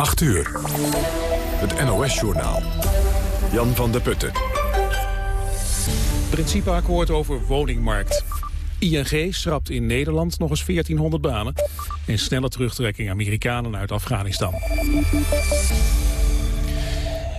8 uur. Het NOS-journaal. Jan van der Putten. Principeakkoord over woningmarkt. ING schrapt in Nederland nog eens 1400 banen. En snelle terugtrekking Amerikanen uit Afghanistan.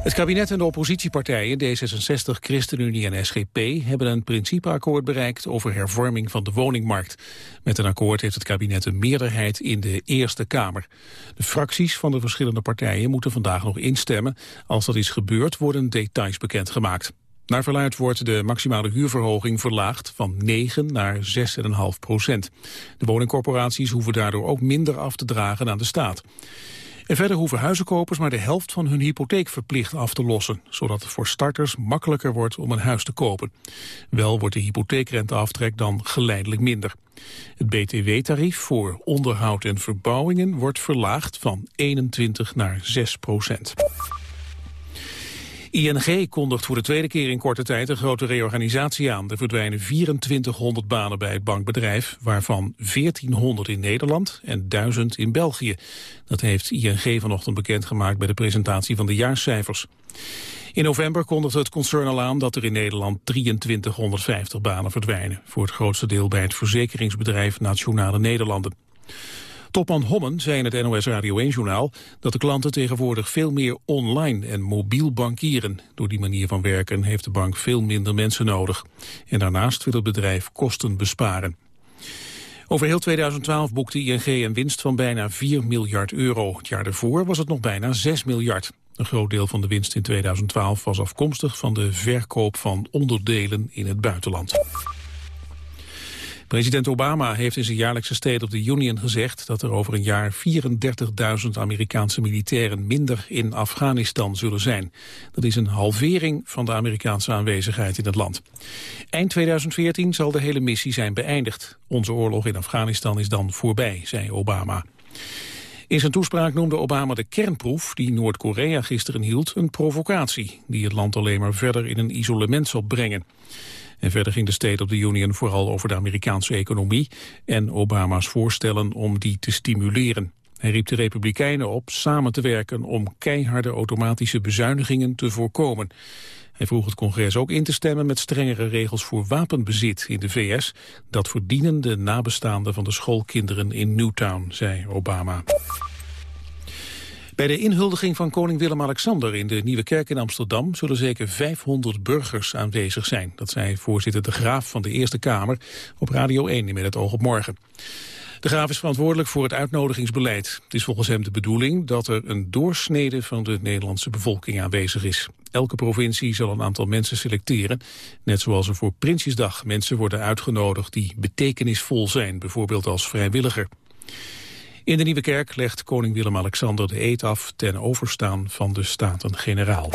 Het kabinet en de oppositiepartijen D66, ChristenUnie en SGP hebben een principeakkoord bereikt over hervorming van de woningmarkt. Met een akkoord heeft het kabinet een meerderheid in de Eerste Kamer. De fracties van de verschillende partijen moeten vandaag nog instemmen. Als dat is gebeurd worden details bekendgemaakt. Naar verluid wordt de maximale huurverhoging verlaagd van 9 naar 6,5 procent. De woningcorporaties hoeven daardoor ook minder af te dragen aan de staat. En verder hoeven huizenkopers maar de helft van hun hypotheek verplicht af te lossen, zodat het voor starters makkelijker wordt om een huis te kopen. Wel wordt de hypotheekrenteaftrek dan geleidelijk minder. Het btw-tarief voor onderhoud en verbouwingen wordt verlaagd van 21 naar 6 procent. ING kondigt voor de tweede keer in korte tijd een grote reorganisatie aan. Er verdwijnen 2400 banen bij het bankbedrijf, waarvan 1400 in Nederland en 1000 in België. Dat heeft ING vanochtend bekendgemaakt bij de presentatie van de jaarcijfers. In november kondigde het concern al aan dat er in Nederland 2350 banen verdwijnen. Voor het grootste deel bij het verzekeringsbedrijf Nationale Nederlanden. Topman Hommen zei in het NOS Radio 1-journaal dat de klanten tegenwoordig veel meer online en mobiel bankieren. Door die manier van werken heeft de bank veel minder mensen nodig. En daarnaast wil het bedrijf kosten besparen. Over heel 2012 boekte ING een winst van bijna 4 miljard euro. Het jaar daarvoor was het nog bijna 6 miljard. Een groot deel van de winst in 2012 was afkomstig van de verkoop van onderdelen in het buitenland. President Obama heeft in zijn jaarlijkse State of the Union gezegd dat er over een jaar 34.000 Amerikaanse militairen minder in Afghanistan zullen zijn. Dat is een halvering van de Amerikaanse aanwezigheid in het land. Eind 2014 zal de hele missie zijn beëindigd. Onze oorlog in Afghanistan is dan voorbij, zei Obama. In zijn toespraak noemde Obama de kernproef die Noord-Korea gisteren hield een provocatie, die het land alleen maar verder in een isolement zal brengen. En verder ging de State of the Union vooral over de Amerikaanse economie en Obama's voorstellen om die te stimuleren. Hij riep de Republikeinen op samen te werken om keiharde automatische bezuinigingen te voorkomen. Hij vroeg het congres ook in te stemmen met strengere regels voor wapenbezit in de VS. Dat verdienen de nabestaanden van de schoolkinderen in Newtown, zei Obama. Bij de inhuldiging van koning Willem-Alexander in de Nieuwe Kerk in Amsterdam zullen zeker 500 burgers aanwezig zijn. Dat zei voorzitter De Graaf van de Eerste Kamer op Radio 1 met het oog op morgen. De Graaf is verantwoordelijk voor het uitnodigingsbeleid. Het is volgens hem de bedoeling dat er een doorsnede van de Nederlandse bevolking aanwezig is. Elke provincie zal een aantal mensen selecteren, net zoals er voor Prinsjesdag mensen worden uitgenodigd die betekenisvol zijn, bijvoorbeeld als vrijwilliger. In de Nieuwe Kerk legt koning Willem-Alexander de eed af ten overstaan van de Staten-Generaal.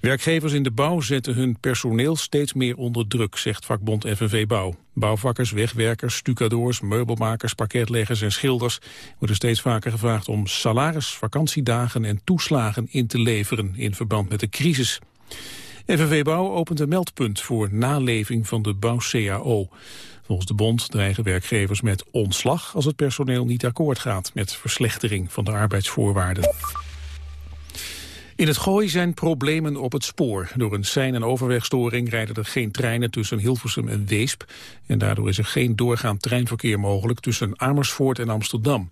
Werkgevers in de bouw zetten hun personeel steeds meer onder druk, zegt vakbond FNV Bouw. Bouwvakkers, wegwerkers, stucadoors, meubelmakers, parketleggers en schilders worden steeds vaker gevraagd om salaris, vakantiedagen en toeslagen in te leveren in verband met de crisis. FNV Bouw opent een meldpunt voor naleving van de bouw-CAO. Volgens de bond dreigen werkgevers met ontslag als het personeel niet akkoord gaat met verslechtering van de arbeidsvoorwaarden. In het Gooi zijn problemen op het spoor. Door een sein- en overwegstoring rijden er geen treinen tussen Hilversum en Weesp. En daardoor is er geen doorgaand treinverkeer mogelijk tussen Amersfoort en Amsterdam.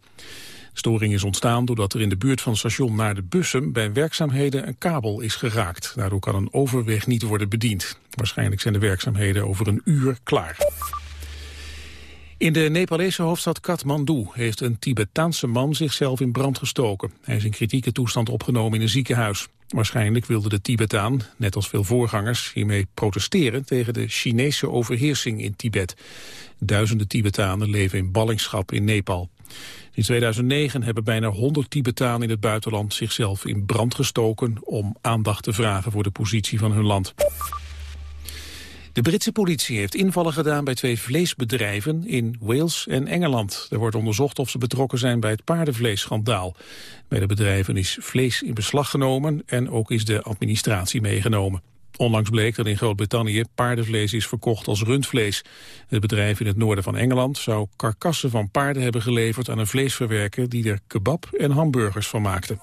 Storing is ontstaan doordat er in de buurt van station naar de bussen bij werkzaamheden een kabel is geraakt. Daardoor kan een overweg niet worden bediend. Waarschijnlijk zijn de werkzaamheden over een uur klaar. In de Nepalese hoofdstad Kathmandu heeft een Tibetaanse man zichzelf in brand gestoken. Hij is in kritieke toestand opgenomen in een ziekenhuis. Waarschijnlijk wilde de Tibetaan, net als veel voorgangers, hiermee protesteren tegen de Chinese overheersing in Tibet. Duizenden Tibetanen leven in ballingschap in Nepal. In 2009 hebben bijna 100 Tibetanen in het buitenland zichzelf in brand gestoken om aandacht te vragen voor de positie van hun land. De Britse politie heeft invallen gedaan bij twee vleesbedrijven in Wales en Engeland. Er wordt onderzocht of ze betrokken zijn bij het paardenvleesschandaal. Bij de bedrijven is vlees in beslag genomen en ook is de administratie meegenomen. Onlangs bleek dat in Groot-Brittannië paardenvlees is verkocht als rundvlees. Het bedrijf in het noorden van Engeland zou karkassen van paarden hebben geleverd aan een vleesverwerker die er kebab en hamburgers van maakte.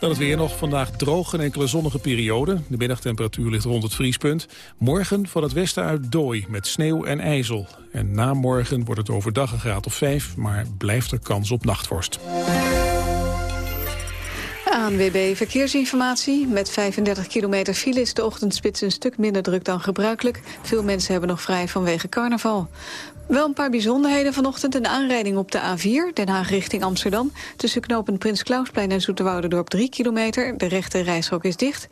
Dan het weer nog vandaag droog en enkele zonnige periode. De middagtemperatuur ligt rond het vriespunt. Morgen van het westen uit dooi met sneeuw en ijzel. En na morgen wordt het overdag een graad of 5, maar blijft er kans op nachtvorst. ANWB Verkeersinformatie. Met 35 kilometer file is de ochtendspits een stuk minder druk dan gebruikelijk. Veel mensen hebben nog vrij vanwege carnaval. Wel een paar bijzonderheden vanochtend. Een aanrijding op de A4, Den Haag richting Amsterdam. Tussen knopen Prins Klausplein en Zoeterwouderdorp 3 kilometer. De rechte reishok is dicht.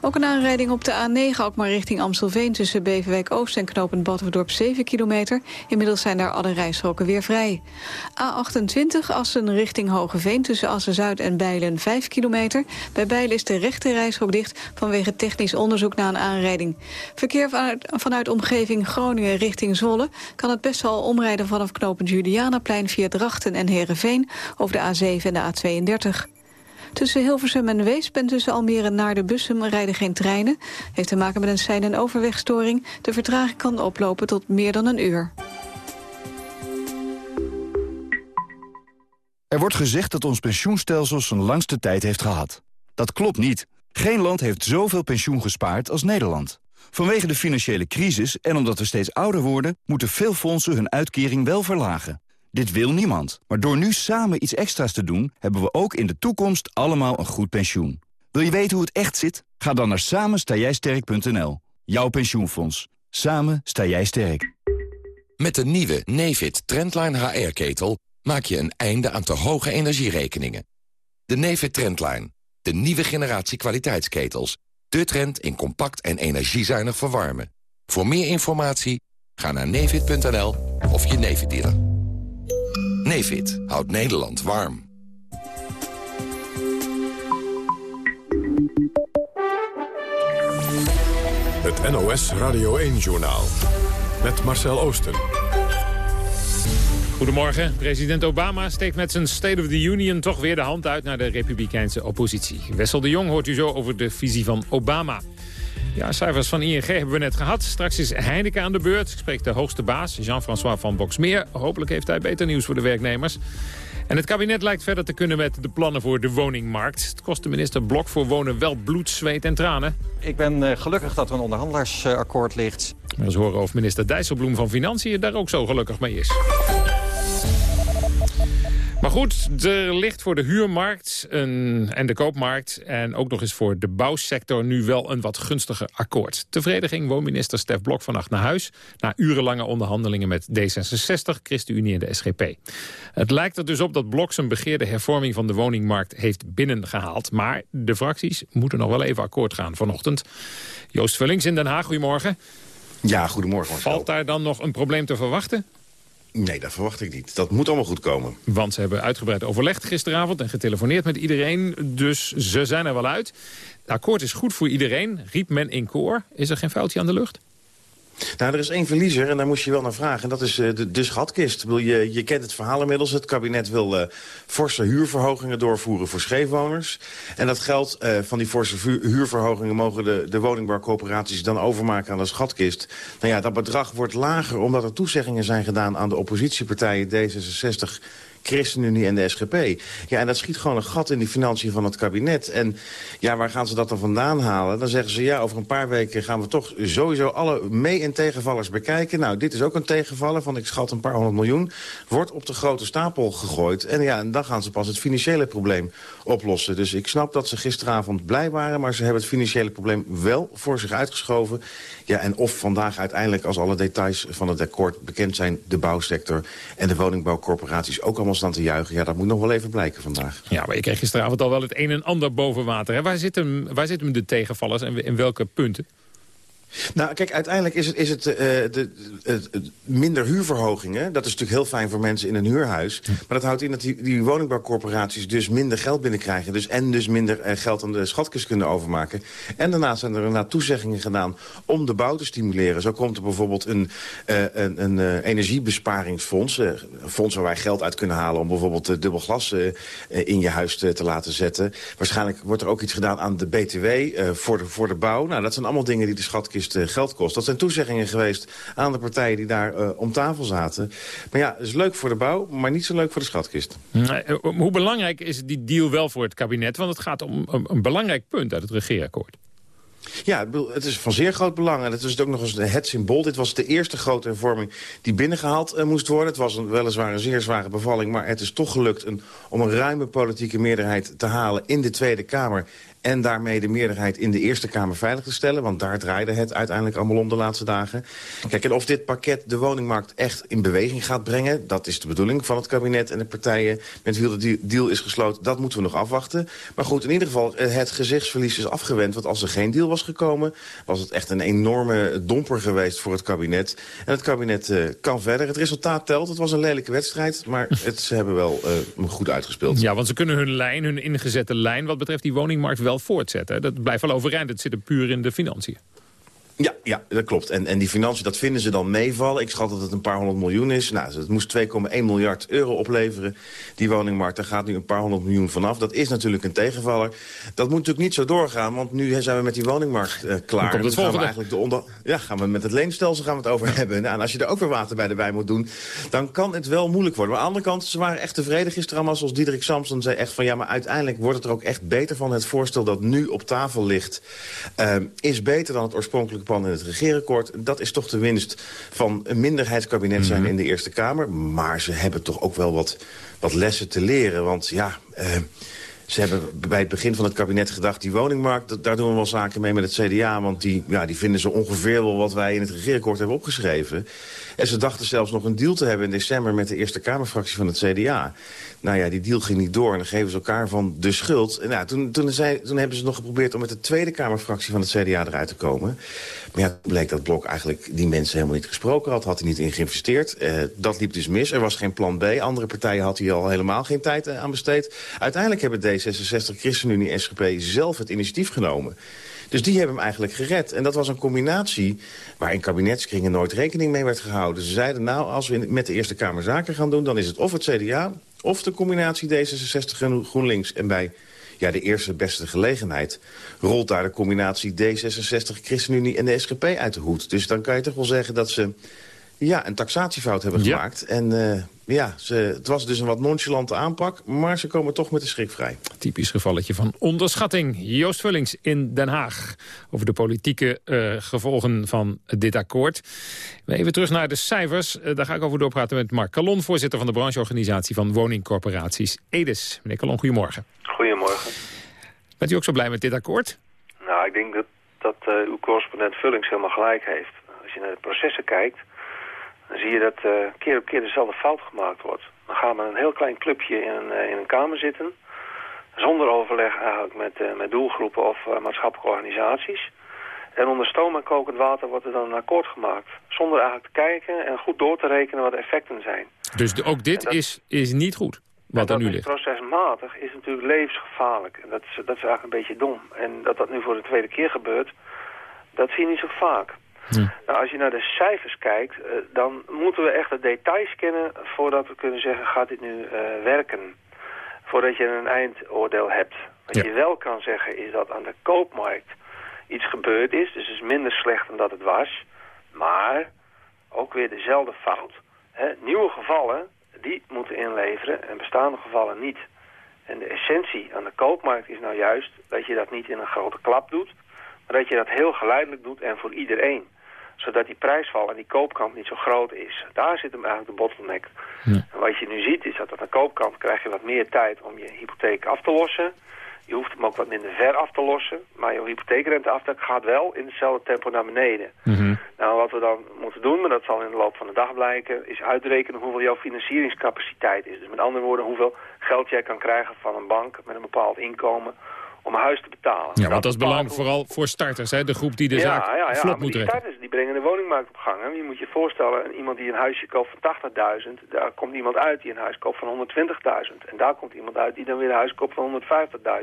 Ook een aanrijding op de A9, ook maar richting Amstelveen... tussen Beverwijk Oost en knopen Badhoevedorp 7 kilometer. Inmiddels zijn daar alle rijstroken weer vrij. A28, Assen richting Hogeveen... tussen Assen-Zuid en Bijlen 5 kilometer. Bij Bijlen is de rechte reishok dicht... vanwege technisch onderzoek na een aanrijding. Verkeer vanuit, vanuit omgeving Groningen richting Zwolle... kan het best wel omrijden vanaf knooppunt Julianaplein via Drachten en Heerenveen over de A7 en de A32. Tussen Hilversum en Weesp en tussen Almere naar de Bussum rijden geen treinen. Heeft te maken met een sein- en overwegstoring. De vertraging kan oplopen tot meer dan een uur. Er wordt gezegd dat ons pensioenstelsel zijn langste tijd heeft gehad. Dat klopt niet. Geen land heeft zoveel pensioen gespaard als Nederland. Vanwege de financiële crisis en omdat we steeds ouder worden... moeten veel fondsen hun uitkering wel verlagen. Dit wil niemand. Maar door nu samen iets extra's te doen... hebben we ook in de toekomst allemaal een goed pensioen. Wil je weten hoe het echt zit? Ga dan naar samenstaaijsterk.nl. Jouw pensioenfonds. Samen sta jij sterk. Met de nieuwe Nefit Trendline HR-ketel maak je een einde aan te hoge energierekeningen. De Nefit Trendline, de nieuwe generatie kwaliteitsketels de trend in compact en energiezuinig verwarmen. Voor meer informatie ga naar nevid.nl of je Nevid dealer. Nevid houdt Nederland warm. Het NOS Radio 1-journaal met Marcel Oosten. Goedemorgen. President Obama steekt met zijn State of the Union toch weer de hand uit naar de republikeinse oppositie. Wessel de Jong hoort u zo over de visie van Obama. Ja, cijfers van ING hebben we net gehad. Straks is Heineken aan de beurt. Ik spreek de hoogste baas, Jean-François van Boxmeer. Hopelijk heeft hij beter nieuws voor de werknemers. En het kabinet lijkt verder te kunnen met de plannen voor de woningmarkt. Het kost de minister Blok voor wonen wel bloed, zweet en tranen. Ik ben uh, gelukkig dat er een onderhandelaarsakkoord ligt. We horen of minister Dijsselbloem van Financiën daar ook zo gelukkig mee is. Maar goed, er ligt voor de huurmarkt een, en de koopmarkt... en ook nog eens voor de bouwsector nu wel een wat gunstiger akkoord. Tevreden ging woonminister Stef Blok vannacht naar huis... na urenlange onderhandelingen met D66, ChristenUnie en de SGP. Het lijkt er dus op dat Blok zijn begeerde hervorming van de woningmarkt heeft binnengehaald. Maar de fracties moeten nog wel even akkoord gaan vanochtend. Joost Vullings in Den Haag, goedemorgen. Ja, goedemorgen. Valt daar dan nog een probleem te verwachten? Nee, dat verwacht ik niet. Dat moet allemaal goed komen. Want ze hebben uitgebreid overlegd gisteravond en getelefoneerd met iedereen. Dus ze zijn er wel uit. Het akkoord is goed voor iedereen, riep men in koor. Is er geen foutje aan de lucht? Nou, er is één verliezer en daar moest je wel naar vragen. En dat is uh, de, schatkist. Je, je kent het verhaal inmiddels. Het kabinet wil uh, forse huurverhogingen doorvoeren voor scheefwoners. En dat geld uh, van die forse huurverhogingen... mogen de, de woningbouwcoöperaties dan overmaken aan de schatkist. Nou ja, dat bedrag wordt lager omdat er toezeggingen zijn gedaan... aan de oppositiepartijen D66 ChristenUnie en de SGP. Ja, en dat schiet gewoon een gat in die financiën van het kabinet. En ja, waar gaan ze dat dan vandaan halen? Dan zeggen ze, ja, over een paar weken gaan we toch sowieso alle mee- en tegenvallers bekijken. Nou, dit is ook een tegenvaller van, ik schat, een paar honderd miljoen. Wordt op de grote stapel gegooid. En ja, en dan gaan ze pas het financiële probleem oplossen. Dus ik snap dat ze gisteravond blij waren... maar ze hebben het financiële probleem wel voor zich uitgeschoven. Ja, en of vandaag uiteindelijk, als alle details van het akkoord bekend zijn... de bouwsector en de woningbouwcorporaties ook allemaal staan te juichen... ja, dat moet nog wel even blijken vandaag. Ja, maar je kreeg gisteravond al wel het een en ander boven water. Hè? Waar, zitten, waar zitten de tegenvallers en in welke punten? Nou, kijk, uiteindelijk is het, is het, uh, de, minder huurverhogingen. Dat is natuurlijk heel fijn voor mensen in een huurhuis. Maar dat houdt in dat die, die woningbouwcorporaties dus minder geld binnenkrijgen. Dus, en dus minder uh, geld aan de schatkist kunnen overmaken. En daarnaast zijn er inderdaad toezeggingen gedaan om de bouw te stimuleren. Zo komt er bijvoorbeeld een, uh, een, een energiebesparingsfonds. een fonds waar wij geld uit kunnen halen om bijvoorbeeld dubbel glas in je huis te, te, laten zetten. Waarschijnlijk wordt er ook iets gedaan aan de BTW voor, de, voor de bouw. Nou, dat zijn allemaal dingen die de schatkist eh, geld kost. Dat zijn toezeggingen geweest aan de partijen die daar uh, om tafel zaten. Maar ja, het is leuk voor de bouw, maar niet zo leuk voor de schatkist. Nee, eh, hoe belangrijk is die deal wel voor het kabinet? Want het gaat om een, een belangrijk punt uit het regeerakkoord. Ja, het is van zeer groot belang. En het is ook nog eens het symbool. Dit was de eerste grote hervorming die binnengehaald uh, moest worden. Het was een, weliswaar een zeer zware bevalling... maar het is toch gelukt een, om een ruime politieke meerderheid te halen in de Tweede Kamer en daarmee de meerderheid in de Eerste Kamer veilig te stellen. Want daar draaide het uiteindelijk allemaal om de laatste dagen. Kijk, en of dit pakket de woningmarkt echt in beweging gaat brengen... dat is de bedoeling van het kabinet en de partijen met wie de deal is gesloten. Dat moeten we nog afwachten. Maar goed, in ieder geval, eh, het gezichtsverlies is afgewend. Want als er geen deal was gekomen, was het echt een enorme domper geweest voor het kabinet. En het kabinet uh, kan verder. Het resultaat telt. Het was een lelijke wedstrijd, maar het, ze hebben wel uh, goed uitgespeeld. Ja, want ze kunnen hun lijn, hun ingezette lijn... wat betreft die woningmarkt wel voortzetten. Dat blijft wel overeind. Het zit er puur in de financiën. Ja, ja, dat klopt. En, en die financiën, dat vinden ze dan meevallen. Ik schat dat het een paar honderd miljoen is. Nou, het moest 2,1 miljard euro opleveren, die woningmarkt. Daar gaat nu een paar honderd miljoen vanaf. Dat is natuurlijk een tegenvaller. Dat moet natuurlijk niet zo doorgaan, want nu zijn we met die woningmarkt uh, klaar. Dan, dan gaan we eigenlijk de onder... Ja, gaan we met het leenstelsel gaan we het over hebben. Nou, en als je er ook weer water bij erbij moet doen, dan kan het wel moeilijk worden. Maar aan de andere kant, ze waren echt tevreden gisteren allemaal. Zoals Diederik Samson zei echt van, ja, maar uiteindelijk wordt het er ook echt beter van. Het voorstel dat nu op tafel ligt, uh, is beter dan het oorspronkelijke plan in het regeerakkoord. Dat is toch de winst van een minderheidskabinet zijn mhm. in de Eerste Kamer. Maar ze hebben toch ook wel wat, wat lessen te leren. Want ja... Uh, ze hebben bij het begin van het kabinet gedacht... die woningmarkt, daar doen we wel zaken mee met het CDA... want die, ja, die vinden ze ongeveer wel wat wij in het regeerakkoord hebben opgeschreven. En ze dachten zelfs nog een deal te hebben in december... met de Eerste Kamerfractie van het CDA. Nou ja, die deal ging niet door en dan geven ze elkaar van de schuld. En nou, toen, toen, zei, toen hebben ze nog geprobeerd om met de Tweede Kamerfractie van het CDA eruit te komen. Maar ja, toen bleek dat Blok eigenlijk die mensen helemaal niet gesproken had. Had hij niet in geïnvesteerd. Uh, dat liep dus mis. Er was geen plan B. Andere partijen had hij al helemaal geen tijd uh, aan besteed. Uiteindelijk hebben D66, ChristenUnie en SGP zelf het initiatief genomen. Dus die hebben hem eigenlijk gered. En dat was een combinatie waar in kabinetskringen nooit rekening mee werd gehouden. Ze zeiden, nou, als we met de Eerste Kamer zaken gaan doen... dan is het of het CDA of de combinatie D66 en GroenLinks. En bij ja, de eerste beste gelegenheid rolt daar de combinatie D66, ChristenUnie en de SGP uit de hoed. Dus dan kan je toch wel zeggen dat ze ja, een taxatiefout hebben gemaakt. En uh, ja, ze, het was dus een wat nonchalante aanpak, maar ze komen toch met de schrik vrij. Typisch gevalletje van onderschatting. Joost Vullings in Den Haag over de politieke uh, gevolgen van dit akkoord. Even terug naar de cijfers. Uh, daar ga ik over doorpraten met Mark Calon, voorzitter van de brancheorganisatie van woningcorporaties EDES. Meneer Calon, goedemorgen. Goedemorgen. Bent u ook zo blij met dit akkoord? Nou, ik denk dat, dat uh, uw correspondent Vullings helemaal gelijk heeft. Als je naar de processen kijkt dan zie je dat uh, keer op keer dezelfde fout gemaakt wordt. Dan gaan we een heel klein clubje in een, uh, in een kamer zitten. Zonder overleg eigenlijk met, uh, met doelgroepen of maatschappelijke organisaties. En onder stoom en kokend water wordt er dan een akkoord gemaakt. Zonder eigenlijk te kijken en goed door te rekenen wat de effecten zijn. Dus ook dit is, is niet goed, wat er nu ligt? procesmatig is natuurlijk levensgevaarlijk. En dat is, dat is eigenlijk een beetje dom. En dat dat nu voor de tweede keer gebeurt, dat zie je niet zo vaak. Nou, als je naar de cijfers kijkt, uh, dan moeten we echt de details kennen voordat we kunnen zeggen, gaat dit nu uh, werken? Voordat je een eindoordeel hebt. Wat je wel kan zeggen is dat aan de koopmarkt iets gebeurd is. Dus het is minder slecht dan dat het was. Maar ook weer dezelfde fout. Hè? Nieuwe gevallen, die moeten inleveren en bestaande gevallen niet. En de essentie aan de koopmarkt is nou juist dat je dat niet in een grote klap doet. Maar dat je dat heel geleidelijk doet en voor iedereen zodat die prijsval en die koopkant niet zo groot is. Daar zit hem eigenlijk de bottleneck. En wat je nu ziet is dat aan de koopkant krijg je wat meer tijd om je hypotheek af te lossen. Je hoeft hem ook wat minder ver af te lossen. Maar je hypotheekrenteaftrek gaat wel in hetzelfde tempo naar beneden. Mhm. Nou, wat we dan moeten doen, maar dat zal in de loop van de dag blijken... is uitrekenen hoeveel jouw financieringscapaciteit is. Dus met andere woorden, hoeveel geld jij kan krijgen van een bank met een bepaald inkomen om een huis te betalen. Ja, want dat is belangrijk vooral voor starters, hè? de groep die de zaak ja, ja, vlot maar moet die starters die brengen de woningmarkt op gang. Hè. Je moet je voorstellen, iemand die een huisje koopt van 80.000... daar komt iemand uit die een huis koopt van 120.000. En daar komt iemand uit die dan weer een huis koopt van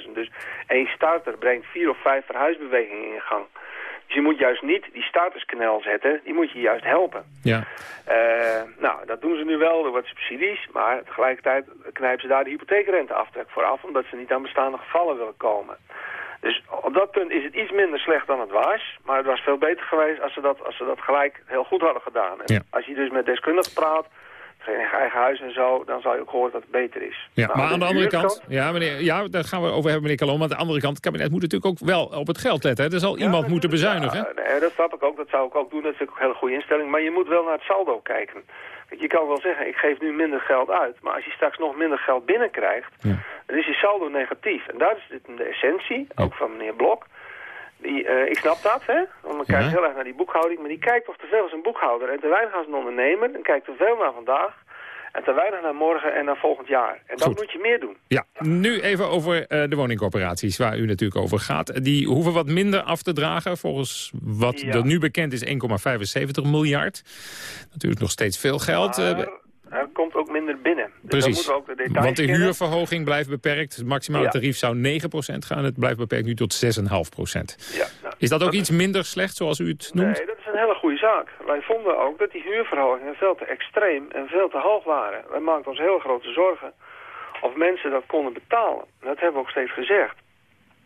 150.000. Dus één starter brengt vier of vijf verhuisbewegingen in gang. Dus je moet juist niet die starterskanaal zetten, die moet je juist helpen. Ja. Eh, nou, dat doen ze nu wel door wat subsidies, maar tegelijkertijd knijpen ze daar de hypotheekrenteaftrek voor af, omdat ze niet aan bestaande gevallen willen komen. Dus op dat punt is het iets minder slecht dan het was, maar het was veel beter geweest als ze dat, als ze dat gelijk heel goed hadden gedaan. En Ja. als je dus met deskundigen praat, eigen huis en zo, dan zal je ook horen dat het beter is. Ja, Nou, maar aan de andere kant, ja, meneer, ja, daar gaan we over hebben, meneer Kalom. Maar aan de andere kant, het kabinet moet natuurlijk ook wel op het geld letten. Hè. Er zal iemand moeten natuurlijk. bezuinigen. Ja, nee, dat snap ik ook, dat zou ik ook doen. Dat is ook een hele goede instelling. Maar je moet wel naar het saldo kijken. Kijk, je kan wel zeggen, ik geef nu minder geld uit. Maar als je straks nog minder geld binnenkrijgt, Ja. dan is je saldo negatief. En daar is de essentie, ook van meneer Blok. Die, eh, ik snap dat, hè? Want men kijkt Ja. heel erg naar die boekhouding. Maar die kijkt toch te veel als een boekhouder. En te weinig als een ondernemer. En kijkt te veel naar vandaag. En te weinig naar morgen en naar volgend jaar. En dat Goed. moet je meer doen. Ja, nu even over eh, de woningcorporaties, waar u natuurlijk over gaat. Die hoeven wat minder af te dragen. Volgens wat Ja. er nu bekend is 1,75 miljard. Natuurlijk nog steeds veel geld. eh, Maar er komt Dus Precies, ook de want de kennen. huurverhoging blijft beperkt. Het maximale Ja. tarief zou 9% gaan. Het blijft beperkt nu tot 6,5%. Ja, nou, Is dat ook iets minder slecht, zoals u het noemt? Nee, dat is een hele goede zaak. Wij vonden ook dat die huurverhogingen veel te extreem en veel te hoog waren. Wij maakten ons heel grote zorgen of mensen dat konden betalen. En dat hebben we ook steeds gezegd.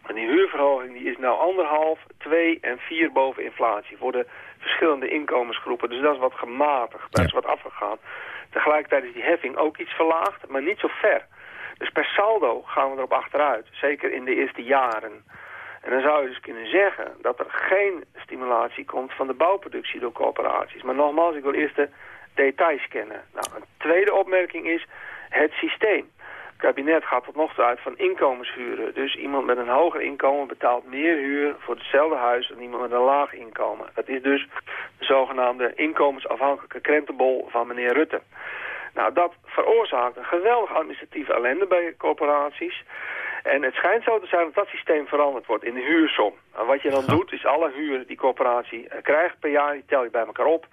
En die huurverhoging die is nou anderhalf, twee en vier boven inflatie voor de verschillende inkomensgroepen. Dus dat is wat gematigd, dat is wat afgegaan. Tegelijkertijd is die heffing ook iets verlaagd, maar niet zo ver. Dus per saldo gaan we erop achteruit, zeker in de eerste jaren. En dan zou je dus kunnen zeggen dat er geen stimulatie komt van de bouwproductie door corporaties. Maar nogmaals, ik wil eerst de details kennen. Nou, een tweede opmerking is het systeem. Het kabinet gaat tot nog toe uit van inkomenshuren. Dus iemand met een hoger inkomen betaalt meer huur voor hetzelfde huis dan iemand met een laag inkomen. Dat is dus de zogenaamde inkomensafhankelijke krentenbol van meneer Rutte. Nou, dat veroorzaakt een geweldige administratieve ellende bij corporaties. En het schijnt zo te zijn dat dat systeem veranderd wordt in de huursom. En wat je dan doet, is alle huur die corporatie eh, krijgt per jaar, die tel je bij elkaar op.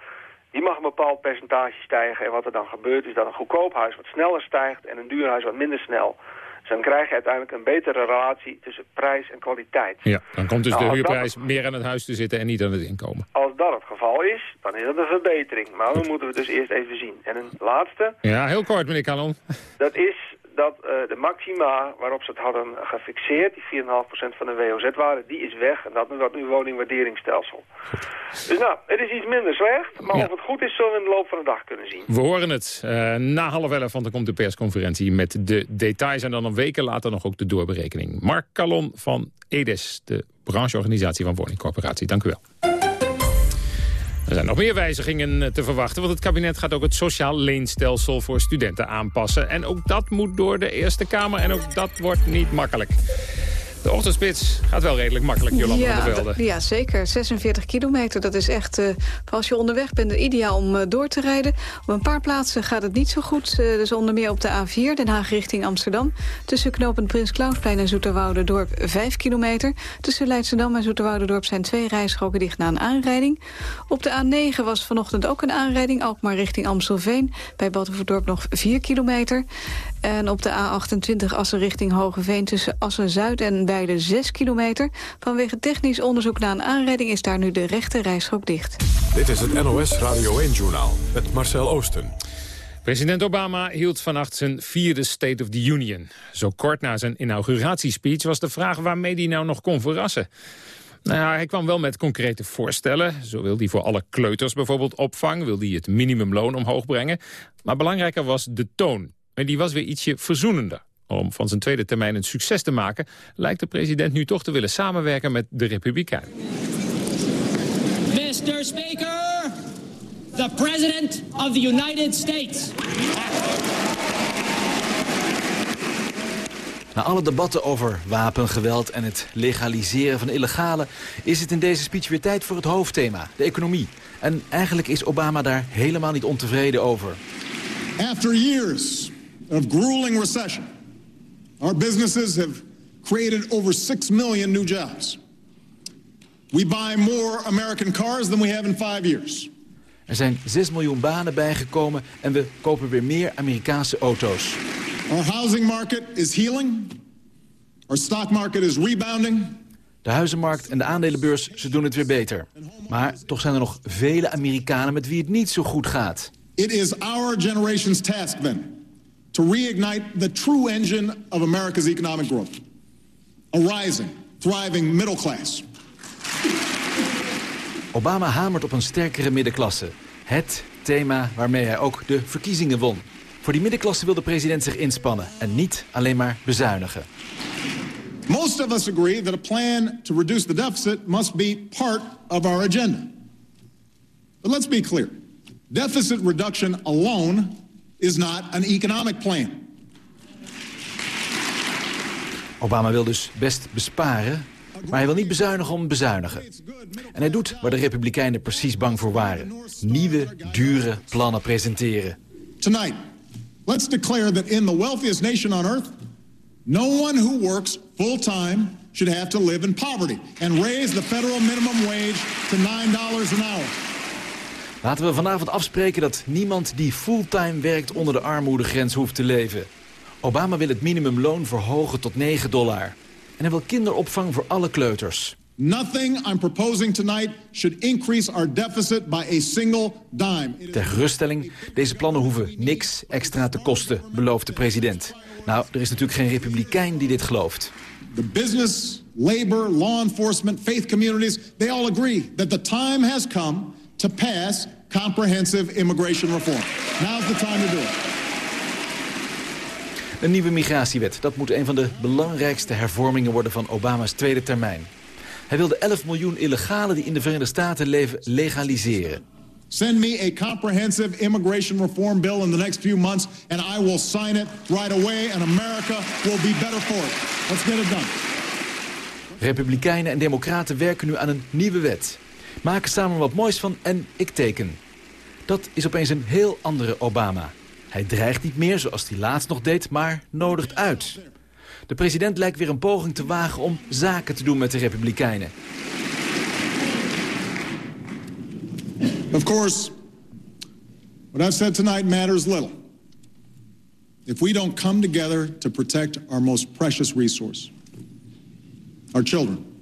Die mag een bepaald percentage stijgen. En wat er dan gebeurt, is dat een goedkoop huis wat sneller stijgt en een duur huis wat minder snel. Dus dan krijg je uiteindelijk een betere relatie tussen prijs en kwaliteit. Ja, dan komt dus Nou, de dat- huurprijs meer aan het huis te zitten en niet aan het inkomen. Als dat het geval is, dan is dat een verbetering. Maar dan moeten we dus eerst even zien. En een laatste, Ja, heel kort, meneer Kalon. dat is dat eh, de maxima waarop ze het hadden gefixeerd, die 4,5% van de WOZ-waarde, die is weg. En dat is dat nu woningwaarderingsstelsel. Dus nou, het is iets minder slecht, maar Ja. of het goed is, zullen we in de loop van de dag kunnen zien. We horen het. Eh, na half elf, want dan komt de persconferentie met de details... en dan een weken later nog ook de doorberekening. Mark Kalon van EDES, de brancheorganisatie van woningcorporatie. Dank u wel. Er zijn nog meer wijzigingen eh, te verwachten, want het kabinet gaat ook het sociaal leenstelsel voor studenten aanpassen. En ook dat moet door de Eerste Kamer en ook dat wordt niet makkelijk. De ochtendspits gaat wel redelijk makkelijk, Jolanda van der Ja, Velde. ja, zeker. 46 kilometer, dat is echt... eh, als je onderweg bent, ideaal om eh, door te rijden. Op een paar plaatsen gaat het niet zo goed. eh, dus onder meer op de A4, Den Haag richting Amsterdam. Tussen knooppunt Prins Klausplein en Zoeterwoude-dorp 5 kilometer. Tussen Leidschendam en Zoeterwoude-dorp zijn twee rijstroken dicht na een aanrijding. Op de A9 was vanochtend ook een aanrijding. Alkmaar richting Amstelveen. Bij Battenverdorp nog 4 kilometer. En op de A28 Assen richting Hogeveen tussen Assen-Zuid en Weide 6 kilometer. Vanwege technisch onderzoek na een aanrijding is daar nu de rechte rijstrook dicht. Dit is het NOS Radio 1-journaal met Marcel Oosten. President Obama hield vannacht zijn vierde State of the Union. Zo kort na zijn inauguratiespeech was de vraag waarmee hij nou nog kon verrassen. Nou ja, hij kwam wel met concrete voorstellen. Zo wil hij voor alle kleuters bijvoorbeeld opvang, wil hij het minimumloon omhoog brengen. Maar belangrijker was de toon. En die was weer ietsje verzoenender. Om van zijn tweede termijn een succes te maken... lijkt de president nu toch te willen samenwerken met de Republikeinen. Mr. Speaker, the President of the United States. Na alle debatten over wapengeweld en het legaliseren van illegale... is het in deze speech weer tijd voor het hoofdthema, de economie. En eigenlijk is Obama daar helemaal niet ontevreden over. After years of grueling recession, our businesses have created over 6 million new jobs. We buy more American cars than we have in five years. Er zijn 6 miljoen banen bijgekomen en we kopen weer meer Amerikaanse auto's. Our housing market is healing. Our stock market is rebounding. De huizenmarkt en de aandelenbeurs, ze doen het weer beter. Maar toch zijn er nog vele Amerikanen met wie het niet zo goed gaat. It is our generation's task then to reignite the true engine of America's economic growth. A rising, thriving middle class. Obama hamert op een sterkere middenklasse. Het thema waarmee hij ook de verkiezingen won. Voor die middenklasse wil de president zich inspannen en niet alleen maar bezuinigen. Most of us agree that a plan to reduce the deficit must be part of our agenda. But let's be clear. Deficit reduction alone is not an economic plan. Obama wil dus best besparen, maar hij wil niet bezuinigen om bezuinigen. En hij doet waar de Republikeinen precies bang voor waren. Nieuwe, dure plannen presenteren. Tonight, let's declare that in the wealthiest nation on earth... no one who works full-time should have to live in poverty... and raise the federal minimum wage to $9 an hour. Laten we vanavond afspreken dat niemand die fulltime werkt onder de armoedegrens hoeft te leven. Obama wil het minimumloon verhogen tot 9 dollar. En hij wil kinderopvang voor alle kleuters. Nothing I'm proposing tonight should increase our deficit by a single dime. Ter geruststelling, deze plannen hoeven niks extra te kosten, belooft de president. Nou, er is natuurlijk geen republikein die dit gelooft. The business, labor, law enforcement, faith communities, they all agree that the time has come to pass comprehensive immigration reform. Now's the time to do it. Een nieuwe migratiewet, dat moet een van de belangrijkste hervormingen worden van Obama's tweede termijn. Hij wil de 11 miljoen illegalen die in de Verenigde Staten leven legaliseren. Send me a comprehensive immigration reform bill in the next few months and I will sign it right away and America will be better for it. Let's get it done. Republikeinen en democraten werken nu aan een nieuwe wet. Maken samen wat moois van en ik teken. Dat is opeens een heel andere Obama. Hij dreigt niet meer zoals hij laatst nog deed, maar nodigt uit. De president lijkt weer een poging te wagen om zaken te doen met de Republikeinen. Of course, what I've said tonight matters little. If we don't come together to protect our most precious resource, our children.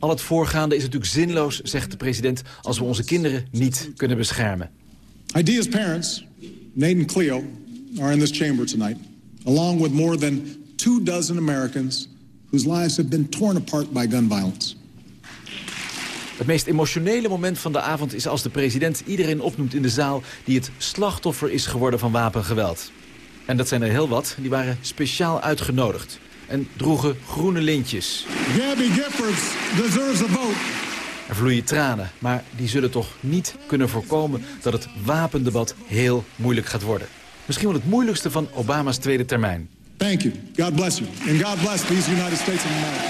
Al het voorgaande is natuurlijk zinloos, zegt de president, als we onze kinderen niet kunnen beschermen. Idea's parents, Nate and Cleo, are in this chamber tonight, along with more than two dozen Americans whose lives have been torn apart by gun violence. Het meest emotionele moment van de avond is als de president iedereen opnoemt in de zaal... die het slachtoffer is geworden van wapengeweld. En dat zijn er heel wat, die waren speciaal uitgenodigd. En droegen groene lintjes. Gabby Giffords deserves a vote. Er vloeien tranen, maar die zullen toch niet kunnen voorkomen... dat het wapendebat heel moeilijk gaat worden. Misschien wel het moeilijkste van Obama's tweede termijn. Thank you. God bless you. And God bless these United States of America.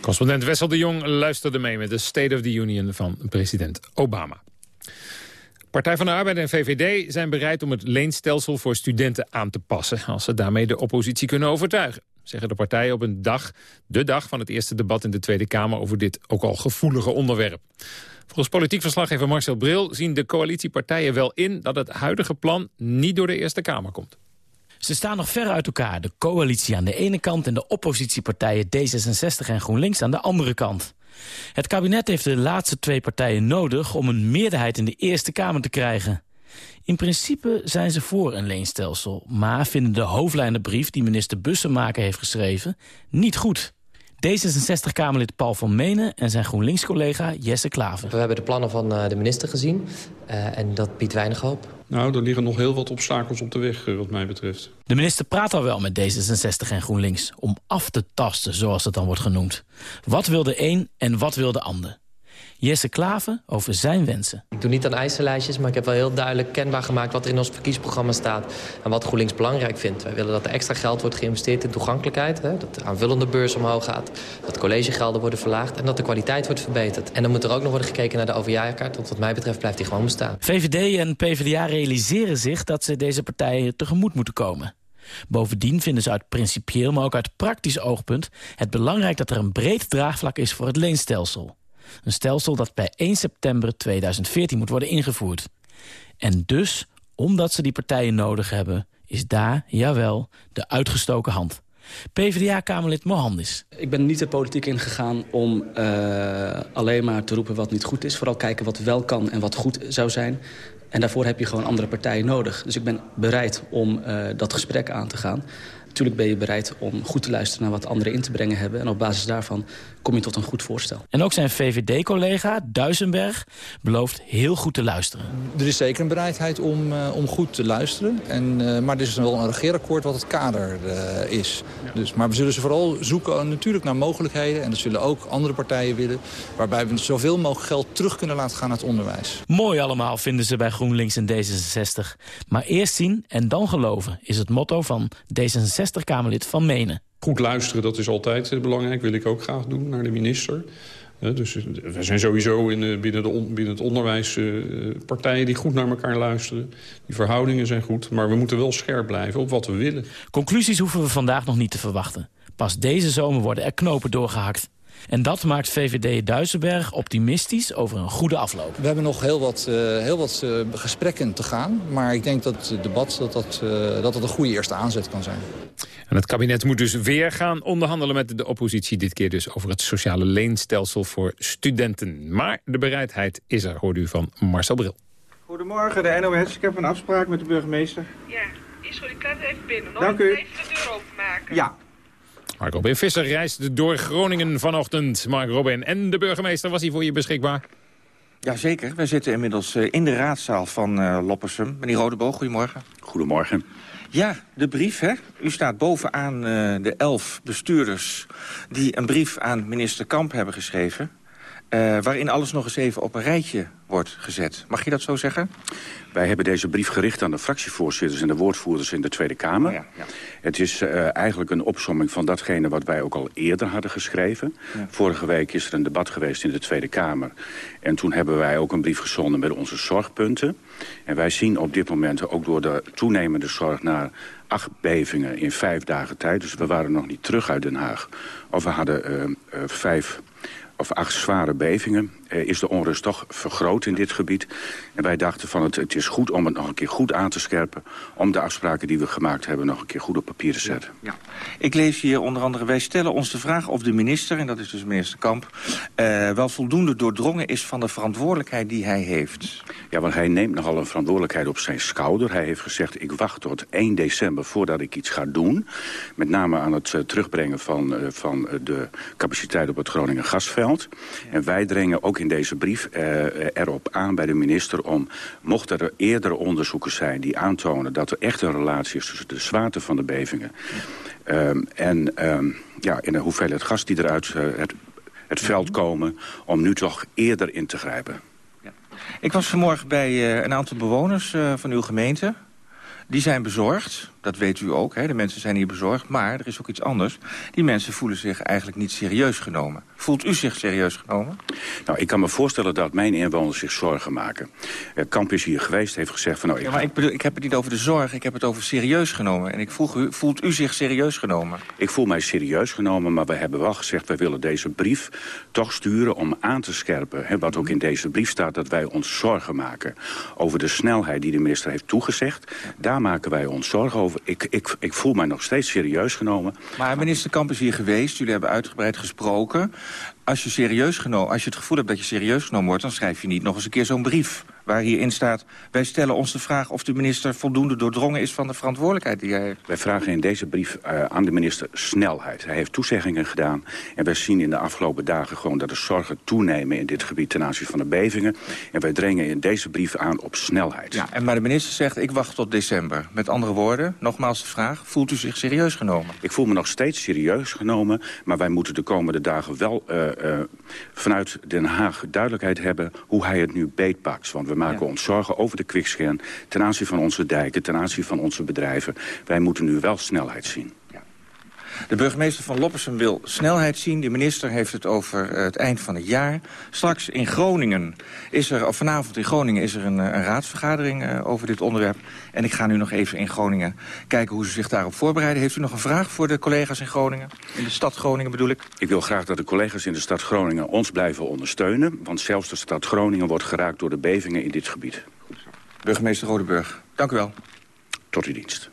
Correspondent Wessel de Jong luisterde mee met de State of the Union van president Obama. Partij van de Arbeid en VVD zijn bereid om het leenstelsel voor studenten aan te passen... als ze daarmee de oppositie kunnen overtuigen. Zeggen de partijen op een dag, de dag van het eerste debat in de Tweede Kamer... over dit ook al gevoelige onderwerp. Volgens politiek verslaggever Marcel Bril zien de coalitiepartijen wel in... dat het huidige plan niet door de Eerste Kamer komt. Ze staan nog ver uit elkaar. De coalitie aan de ene kant en de oppositiepartijen D66 en GroenLinks aan de andere kant. Het kabinet heeft de laatste twee partijen nodig om een meerderheid in de Eerste Kamer te krijgen. In principe zijn ze voor een leenstelsel, maar vinden de hoofdlijnenbrief die minister Bussemaker heeft geschreven niet goed. D66-Kamerlid Paul van Menen en zijn GroenLinks-collega Jesse Klaver. We hebben de plannen van eh, de minister gezien uh, en dat biedt weinig hoop. Nou, er liggen nog heel wat obstakels op de weg, eh, wat mij betreft. De minister praat al wel met D66 en GroenLinks... om af te tasten, zoals het dan wordt genoemd. Wat wil de een en wat wil de ander? Jesse Klaver over zijn wensen. Ik doe niet aan eisenlijstjes, maar ik heb wel heel duidelijk kenbaar gemaakt... wat er in ons verkiesprogramma staat en wat GroenLinks belangrijk vindt. Wij willen dat er extra geld wordt geïnvesteerd in toegankelijkheid... Hè, dat de aanvullende beurs omhoog gaat, dat collegegelden worden verlaagd... en dat de kwaliteit wordt verbeterd. En dan moet er ook nog worden gekeken naar de overjaarkaart... want wat mij betreft blijft die gewoon bestaan. VVD en PvdA realiseren zich dat ze deze partijen tegemoet moeten komen. Bovendien vinden ze uit principieel, maar ook uit praktisch oogpunt... het belangrijk dat er een breed draagvlak is voor het leenstelsel. Een stelsel dat bij 1 september 2014 moet worden ingevoerd. En dus, omdat ze die partijen nodig hebben... is daar, jawel, de uitgestoken hand. PvdA-Kamerlid Mohandis. Ik ben niet de politiek ingegaan om uh, alleen maar te roepen wat niet goed is. Vooral kijken wat wel kan en wat goed zou zijn. En daarvoor heb je gewoon andere partijen nodig. Dus ik ben bereid om uh, dat gesprek aan te gaan. Natuurlijk ben je bereid om goed te luisteren naar wat anderen in te brengen hebben. En op basis daarvan kom je tot een goed voorstel. En ook zijn VVD-collega Duisenberg belooft heel goed te luisteren. Er is zeker een bereidheid om, uh, om goed te luisteren. En, uh, maar er is wel een regeerakkoord wat het kader uh, is. Dus, maar we zullen ze vooral zoeken natuurlijk naar mogelijkheden. En dat zullen ook andere partijen willen. Waarbij we zoveel mogelijk geld terug kunnen laten gaan naar het onderwijs. Mooi allemaal vinden ze bij GroenLinks en D66. Maar eerst zien en dan geloven is het motto van D66-Kamerlid Van Menen. Goed luisteren, dat is altijd belangrijk. Wil ik ook graag doen naar de minister. dus we zijn sowieso in, binnen, de, binnen het onderwijs partijen die goed naar elkaar luisteren. Die verhoudingen zijn goed, maar we moeten wel scherp blijven op wat we willen. Conclusies hoeven we vandaag nog niet te verwachten. Pas deze zomer worden er knopen doorgehakt. En dat maakt VVD Duisenberg optimistisch over een goede afloop. We hebben nog heel wat, uh, heel wat uh, gesprekken te gaan. Maar ik denk dat het debat dat dat, uh, dat het een goede eerste aanzet kan zijn. En het kabinet moet dus weer gaan onderhandelen met de oppositie. Dit keer dus over het sociale leenstelsel voor studenten. Maar de bereidheid is er, hoort u van Marcel Bril. Goedemorgen, de NOS. Ik heb een afspraak met de burgemeester. Ja, is goed. Ik laat even binnen. Nog Dank u. Even de deur openmaken. Ja. Mark Robin Visser reist door Groningen vanochtend. Mark Robin en de burgemeester, was hij voor je beschikbaar? Jazeker, wij zitten inmiddels in de raadzaal van uh, Loppersum. Meneer Rodeboog, goedemorgen. Goedemorgen. Ja, de brief, hè. U staat bovenaan uh, de elf bestuurders die een brief aan minister Kamp hebben geschreven... Uh, waarin alles nog eens even op een rijtje wordt gezet. Mag je dat zo zeggen? Wij hebben deze brief gericht aan de fractievoorzitters en de woordvoerders in de Tweede Kamer. Oh ja, ja. Het is uh, eigenlijk een opsomming van datgene wat wij ook al eerder hadden geschreven. Ja. Vorige week is er een debat geweest in de Tweede Kamer. En toen hebben wij ook een brief gezonden met onze zorgpunten. En wij zien op dit moment ook door de toenemende zorg naar acht bevingen in vijf dagen tijd. Dus we waren nog niet terug uit Den Haag. Of we hadden uh, vijf of acht zware bevingen, eh, is de onrust toch vergroot in dit gebied. En wij dachten van het, het is goed om het nog een keer goed aan te scherpen... om de afspraken die we gemaakt hebben nog een keer goed op papier te zetten. Ja. Ik lees hier onder andere, wij stellen ons de vraag of de minister... en dat is dus minister Kamp, uh, wel voldoende doordrongen is van de verantwoordelijkheid die hij heeft. Ja, want hij neemt nogal een verantwoordelijkheid op zijn schouder. Hij heeft gezegd, ik wacht tot 1 december voordat ik iets ga doen. Met name aan het uh, terugbrengen van, van de capaciteit op het Groningen gasveld. En wij dringen ook in deze brief uh, erop aan bij de minister om, mocht er eerdere onderzoeken zijn die aantonen dat er echt een relatie is tussen de zwaarte van de bevingen um, en um, ja, in de hoeveelheid gas die eruit uh, het, het veld komen, om nu toch eerder in te grijpen. Ja. Ik was vanmorgen bij uh, een aantal bewoners uh, van uw gemeente. Die zijn bezorgd, dat weet u ook, hè? de mensen zijn hier bezorgd. Maar er is ook iets anders. Die mensen voelen zich eigenlijk niet serieus genomen. Voelt u zich serieus genomen? Nou, ik kan me voorstellen dat mijn inwoners zich zorgen maken. Uh, Kamp is hier geweest, heeft gezegd van... Nou, ik, ja, maar ik, bedoel, ik heb het niet over de zorg, ik heb het over serieus genomen. En ik vroeg u, voelt u zich serieus genomen? Ik voel mij serieus genomen, maar we hebben wel gezegd... wij willen deze brief toch sturen om aan te scherpen. Hè, wat ook in deze brief staat, dat wij ons zorgen maken... over de snelheid die de minister heeft toegezegd. Daar maken wij ons zorgen over. Ik, ik, ik voel mij nog steeds serieus genomen. Maar minister Kamp is hier geweest, jullie hebben uitgebreid gesproken als je, serieus genomen, als je het gevoel hebt dat je serieus genomen wordt... dan schrijf je niet nog eens een keer zo'n brief waar hierin staat... wij stellen ons de vraag of de minister voldoende doordrongen is... van de verantwoordelijkheid die hij heeft. Wij vragen in deze brief uh, aan de minister snelheid. Hij heeft toezeggingen gedaan. En wij zien in de afgelopen dagen gewoon dat de zorgen toenemen... in dit gebied ten aanzien van de bevingen. En wij dringen in deze brief aan op snelheid. Ja, en maar de minister zegt, ik wacht tot december. Met andere woorden, nogmaals de vraag... voelt u zich serieus genomen? Ik voel me nog steeds serieus genomen... maar wij moeten de komende dagen wel... Uh, uh, vanuit Den Haag duidelijkheid hebben hoe hij het nu beetpakt. Want we maken ja. ons zorgen over de kwikscan ten aanzien van onze dijken, ten aanzien van onze bedrijven. Wij moeten nu wel snelheid zien. De burgemeester van Loppersum wil snelheid zien. De minister heeft het over uh, het eind van het jaar. Straks in Groningen is er, of vanavond in Groningen is er een, een raadsvergadering uh, over dit onderwerp. En ik ga nu nog even in Groningen kijken hoe ze zich daarop voorbereiden. Heeft u nog een vraag voor de collega's in Groningen? In de stad Groningen bedoel ik? Ik wil graag dat de collega's in de stad Groningen ons blijven ondersteunen. Want zelfs de stad Groningen wordt geraakt door de bevingen in dit gebied. Burgemeester Rodeburg, dank u wel. Tot uw dienst.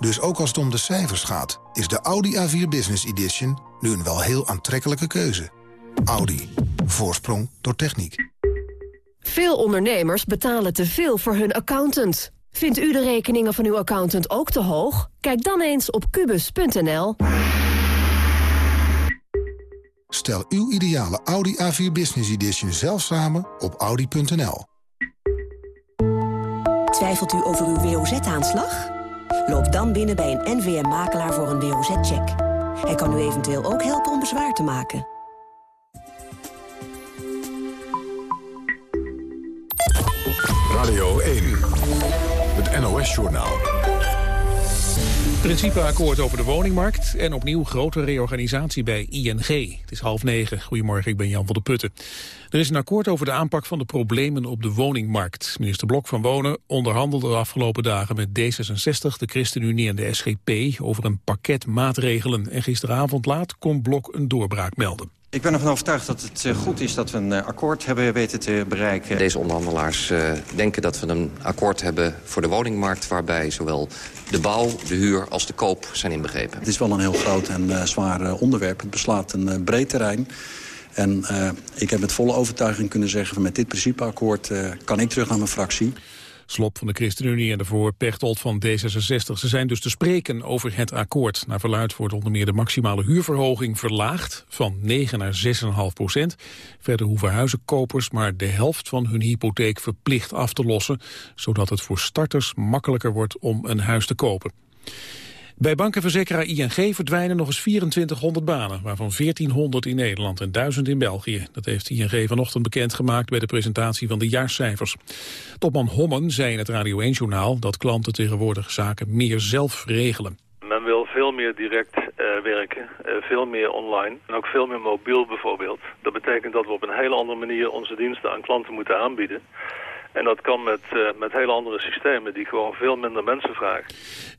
Dus ook als het om de cijfers gaat, is de Audi A4 Business Edition nu een wel heel aantrekkelijke keuze. Audi. Voorsprong door techniek. Veel ondernemers betalen te veel voor hun accountant. Vindt u de rekeningen van uw accountant ook te hoog? Kijk dan eens op kubus.nl. Stel uw ideale Audi A4 Business Edition zelf samen op audi.nl. Twijfelt u over uw WOZ-aanslag? Loop dan binnen bij een NVM-makelaar voor een WOZ-check. Hij kan u eventueel ook helpen om bezwaar te maken. Radio 1, het NOS-journaal. Principeakkoord over de woningmarkt en opnieuw grote reorganisatie bij ING. Het is half negen. Goedemorgen, ik ben Jan van der Putten. Er is een akkoord over de aanpak van de problemen op de woningmarkt. Minister Blok van Wonen onderhandelde de afgelopen dagen met D66, de ChristenUnie en de SGP over een pakket maatregelen. En gisteravond laat kon Blok een doorbraak melden. Ik ben ervan overtuigd dat het eh, goed is dat we een eh, akkoord hebben weten te bereiken. Deze onderhandelaars uh, denken dat we een akkoord hebben voor de woningmarkt... waarbij zowel de bouw, de huur als de koop zijn inbegrepen. Het is wel een heel groot en uh, zwaar onderwerp. Het beslaat een uh, breed terrein. En uh, ik heb met volle overtuiging kunnen zeggen... van met dit principeakkoord kan ik terug naar mijn fractie. Slop van de ChristenUnie en daarvoor Pechtold van D66. Ze zijn dus te spreken over het akkoord. Naar verluid wordt onder meer de maximale huurverhoging verlaagd... van 9 naar 6,5 procent. Verder hoeven huizenkopers maar de helft van hun hypotheek verplicht af te lossen... zodat het voor starters makkelijker wordt om een huis te kopen. Bij bankenverzekeraar ING verdwijnen nog eens 2400 banen, waarvan 1400 in Nederland en 1000 in België. Dat heeft ING vanochtend bekendgemaakt bij de presentatie van de jaarscijfers. Topman Hommen zei in het Radio 1-journaal dat klanten tegenwoordig zaken meer zelf regelen. Men wil veel meer direct uh, werken, uh, veel meer online en ook veel meer mobiel bijvoorbeeld. Dat betekent dat we op een hele andere manier onze diensten aan klanten moeten aanbieden. En dat kan met, uh, met hele andere systemen die gewoon veel minder mensen vragen.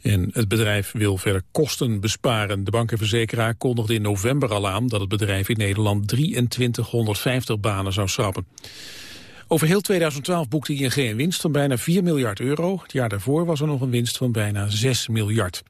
En het bedrijf wil verder kosten besparen. De bankenverzekeraar kondigde in november al aan dat het bedrijf in Nederland 2350 banen zou schrappen. Over heel 2012 boekte ING een winst van bijna 4 miljard euro. Het jaar daarvoor was er nog een winst van bijna 6 miljard.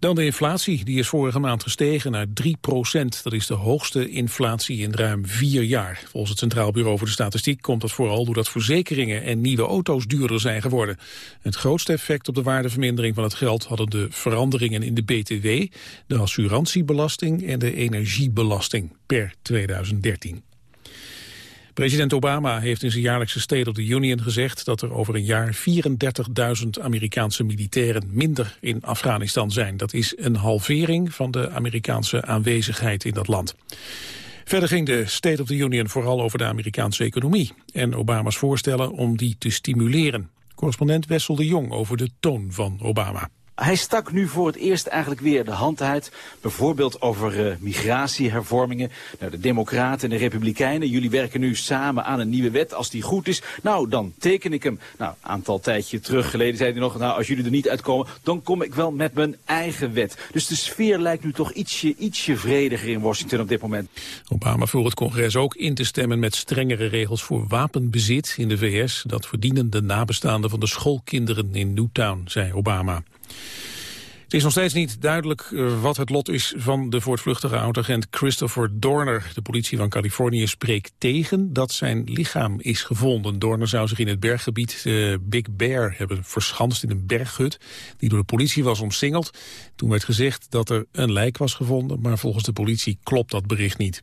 Dan de inflatie, die is vorige maand gestegen naar 3 procent. Dat is de hoogste inflatie in ruim vier jaar. Volgens het Centraal Bureau voor de Statistiek komt dat vooral doordat verzekeringen en nieuwe auto's duurder zijn geworden. Het grootste effect op de waardevermindering van het geld hadden de veranderingen in de BTW, de assurantiebelasting en de energiebelasting per 2013. President Obama heeft in zijn jaarlijkse State of the Union gezegd dat er over een jaar 34.000 Amerikaanse militairen minder in Afghanistan zijn. Dat is een halvering van de Amerikaanse aanwezigheid in dat land. Verder ging de State of the Union vooral over de Amerikaanse economie en Obama's voorstellen om die te stimuleren. Correspondent Wessel de Jong over de toon van Obama. Hij stak nu voor het eerst eigenlijk weer de hand uit. Bijvoorbeeld over uh, migratiehervormingen. Nou, de Democraten en de Republikeinen, jullie werken nu samen aan een nieuwe wet. Als die goed is, nou, dan teken ik hem. Nou, een aantal tijdje terug geleden zei hij nog... nou, als jullie er niet uitkomen, dan kom ik wel met mijn eigen wet. Dus de sfeer lijkt nu toch ietsje, ietsje vrediger in Washington op dit moment. Obama voor het congres ook in te stemmen met strengere regels voor wapenbezit in de VS. Dat verdienen de nabestaanden van de schoolkinderen in Newtown, zei Obama. Het is nog steeds niet duidelijk eh, wat het lot is van de voortvluchtige oud-agent Christopher Dorner. De politie van Californië spreekt tegen dat zijn lichaam is gevonden. Dorner zou zich in het berggebied uh, Big Bear hebben verschanst in een berghut die door de politie was omsingeld. Toen werd gezegd dat er een lijk was gevonden, maar volgens de politie klopt dat bericht niet.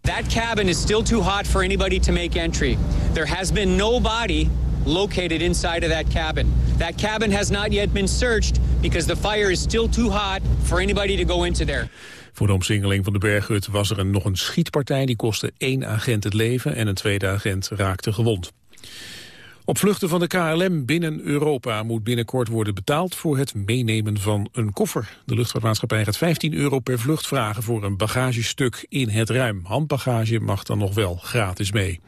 That cabin is still too hot for anybody to make entry. There has been no body located inside of that cabin. That cabin has not yet been searched because the fire is still too hot for anybody to go into there. Voor de omsingeling van de berghut was er een, nog een schietpartij. Die kostte één agent het leven en een tweede agent raakte gewond. Op vluchten van de KLM binnen Europa moet binnenkort worden betaald voor het meenemen van een koffer. De luchtvaartmaatschappij gaat 15 euro per vlucht vragen voor een bagagestuk in het ruim. Handbagage mag dan nog wel gratis mee.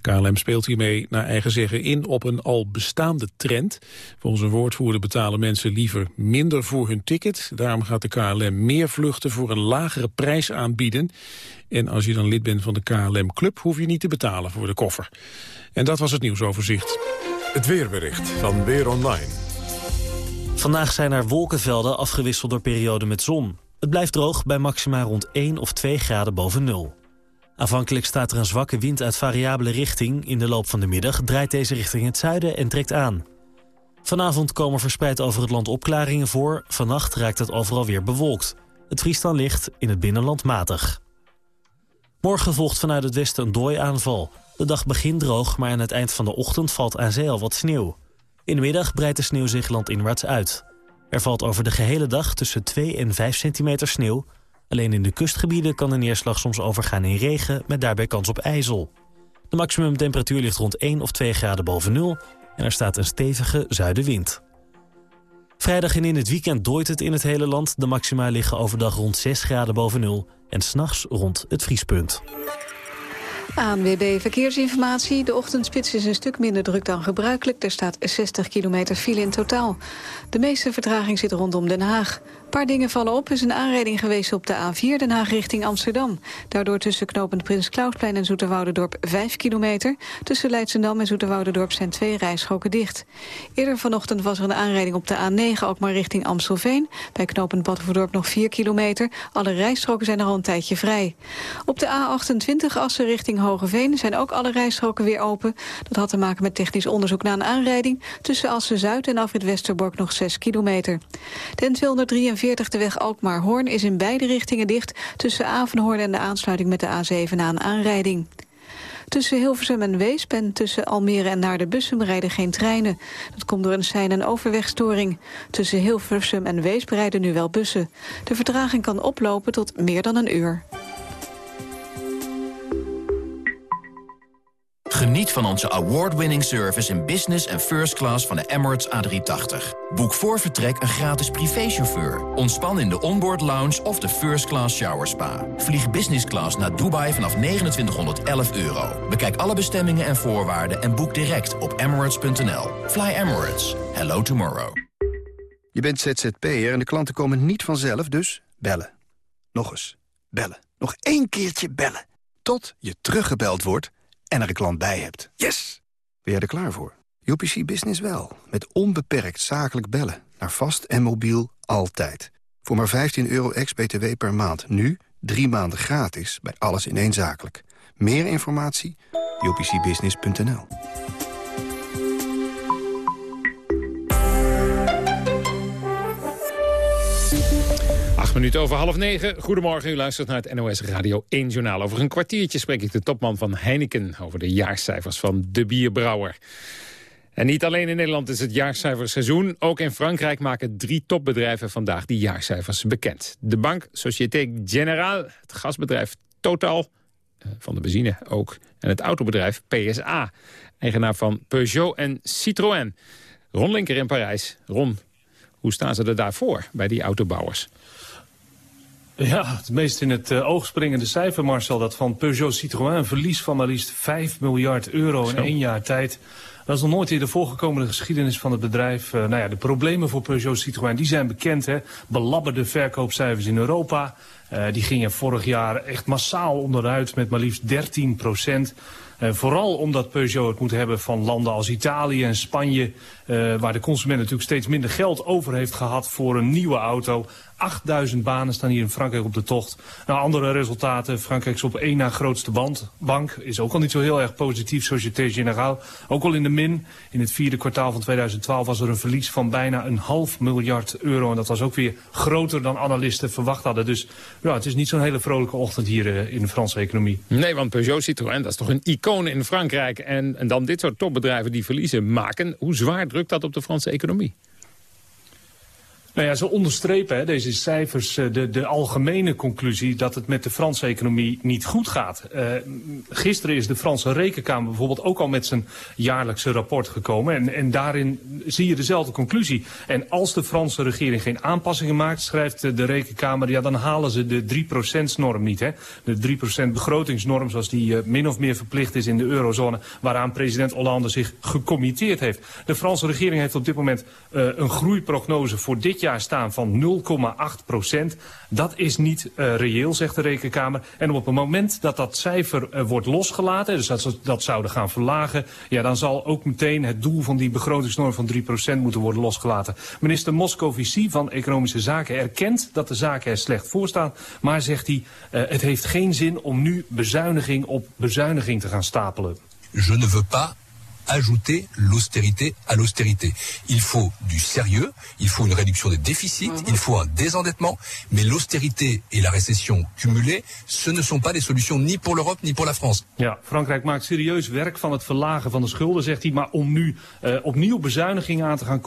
KLM speelt hiermee naar eigen zeggen in op een al bestaande trend. Volgens een woordvoerder betalen mensen liever minder voor hun ticket. Daarom gaat de KLM meer vluchten voor een lagere prijs aanbieden. En als je dan lid bent van de KLM Club hoef je niet te betalen voor de koffer. En dat was het nieuwsoverzicht. Het weerbericht van Weer Online. Vandaag zijn er wolkenvelden afgewisseld door perioden met zon. Het blijft droog bij maxima rond 1 of 2 graden boven nul. Afhankelijk staat er een zwakke wind uit variabele richting. In de loop van de middag draait deze richting het zuiden en trekt aan. Vanavond komen verspreid over het land opklaringen voor. Vannacht raakt het overal weer bewolkt. Het vriest dan licht, in het binnenland matig. Morgen volgt vanuit het westen een dooiaanval. De dag begint droog, maar aan het eind van de ochtend valt aan zee al wat sneeuw. In de middag breidt de sneeuw zich landinwaarts uit. Er valt over de gehele dag tussen 2 en 5 centimeter sneeuw. Alleen in de kustgebieden kan de neerslag soms overgaan in regen... met daarbij kans op ijzel. De maximumtemperatuur ligt rond 1 of 2 graden boven nul... en er staat een stevige zuidenwind. Vrijdag en in het weekend dooit het in het hele land. De maxima liggen overdag rond 6 graden boven nul... en s'nachts rond het vriespunt. ANWB Verkeersinformatie. De ochtendspits is een stuk minder druk dan gebruikelijk. Er staat 60 kilometer file in totaal. De meeste vertraging zit rondom Den Haag. Paar dingen vallen op. Er is een aanrijding geweest op de A4 Den Haag richting Amsterdam. Daardoor tussen knopend Prins Klausplein en Zoeterwoudendorp 5 kilometer. Tussen Leidsendam en Zoeterwoudendorp zijn twee rijstroken dicht. Eerder vanochtend was er een aanrijding op de A9 ook maar richting Amstelveen. Bij knopend Badverdorp nog 4 kilometer. Alle rijstroken zijn er al een tijdje vrij. Op de A28 Assen richting Hogeveen zijn ook alle rijstroken weer open. Dat had te maken met technisch onderzoek na een aanrijding. Tussen Assen-Zuid en Afrit Westerbork nog 6 kilometer. De N243 de weg Alkmaar-Hoorn is in beide richtingen dicht... tussen Avenhoorn en de aansluiting met de A7 na een aanrijding. Tussen Hilversum en Weesp en tussen Almere en naar de Bussum rijden geen treinen. Dat komt door een sein- en overwegstoring. Tussen Hilversum en Weesp rijden nu wel bussen. De vertraging kan oplopen tot meer dan een uur. Geniet van onze award-winning service in business en first class van de Emirates A380. Boek voor vertrek een gratis privéchauffeur. Ontspan in de onboard lounge of de first class shower spa. Vlieg business class naar Dubai vanaf 2911 euro. Bekijk alle bestemmingen en voorwaarden en boek direct op emirates.nl. Fly Emirates. Hello tomorrow. Je bent ZZP'er en de klanten komen niet vanzelf, dus bellen. Nog eens. Bellen. Nog één keertje bellen. Tot je teruggebeld wordt en er een klant bij hebt. Yes! Ben jij er klaar voor? UPC Business wel. Met onbeperkt zakelijk bellen. Naar vast en mobiel altijd. Voor maar 15 euro ex-BTW per maand. Nu drie maanden gratis bij alles in één zakelijk. Meer informatie? upcbusiness.nl Acht over half negen. Goedemorgen, u luistert naar het NOS Radio 1 Journaal. Over een kwartiertje spreek ik de topman van Heineken... over de jaarcijfers van de bierbrouwer. En niet alleen in Nederland is het jaarcijferseizoen. Ook in Frankrijk maken drie topbedrijven vandaag die jaarcijfers bekend. De bank Société Générale, het gasbedrijf Total... Eh, van de benzine ook, en het autobedrijf PSA. Eigenaar van Peugeot en Citroën. Ron Linker in Parijs. Ron, hoe staan ze er daarvoor bij die autobouwers? Ja, het meest in het uh, oog springende cijfer, Marcel, dat van Peugeot Citroën. Een verlies van maar liefst 5 miljard euro in één jaar tijd. Dat is nog nooit eerder voorgekomen in de geschiedenis van het bedrijf. Uh, nou ja, de problemen voor Peugeot Citroën die zijn bekend. Hè? Belabberde verkoopcijfers in Europa. Uh, die gingen vorig jaar echt massaal onderuit met maar liefst 13 procent. vooral omdat Peugeot het moet hebben van landen als Italië en Spanje... waar de consument natuurlijk steeds minder geld over heeft gehad voor een nieuwe auto. 8000 banen staan hier in Frankrijk op de tocht. Nou, andere resultaten. Frankrijk is op één na grootste band. bank. Is ook al niet zo heel erg positief, Société Générale. Ook al in de min. In het vierde kwartaal van 2012 was er een verlies van bijna een half miljard euro. En dat was ook weer groter dan analisten verwacht hadden. Dus ja, het is niet zo'n hele vrolijke ochtend hier uh, in de Franse economie. Nee, want Peugeot Citroën, dat is toch een icoon in Frankrijk. En, en dan dit soort topbedrijven die verliezen maken. Hoe zwaar drukt dat op de Franse economie? Nou ja, ze onderstrepen hè, deze cijfers eh, de, de algemene conclusie dat het met de Franse economie niet goed gaat. Uh, gisteren is de Franse Rekenkamer bijvoorbeeld ook al met zijn jaarlijkse rapport gekomen. En, en daarin zie je dezelfde conclusie. En als de Franse regering geen aanpassingen maakt, schrijft de Rekenkamer, ja dan halen ze de 3%-norm niet. Hè? De 3% begrotingsnorm zoals die min of meer verplicht is in de eurozone, waaraan president Hollande zich gecommitteerd heeft. De Franse regering heeft op dit moment een groeiprognose voor dit staan van 0,8 procent. Dat is niet uh, reëel, zegt de Rekenkamer. En op het moment dat dat cijfer uh, wordt losgelaten, dus dat ze dat zouden gaan verlagen... ja, dan zal ook meteen het doel van die begrotingsnorm van 3 procent moeten worden losgelaten. Minister Moscovici van Economische Zaken erkent dat de zaken er slecht voor staan... maar zegt hij, uh, het heeft geen zin om nu bezuiniging op bezuiniging te gaan stapelen. Ajouter l'austérité à l'austérité. Il faut du sérieux, il faut une réduction des déficits, mm -hmm. il faut un désendettement, mais l'austérité et la récession cumulées, ce ne sont pas des solutions ni pour l'Europe ni pour la France. Ja, Frankrijk maakt serieus werk van het verlagen van de schulden, zegt hij, maar om nu uh, opnieuw bezuinigingen aan te gaan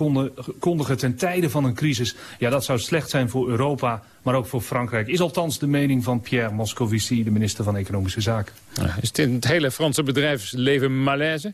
kondigen ten tijde van een crisis, ja, dat zou slecht zijn voor Europa, maar ook voor Frankrijk. Is althans de mening van Pierre Moscovici, de minister van Economische Zaken. Ja, is het in het hele Franse bedrijfsleven malaise?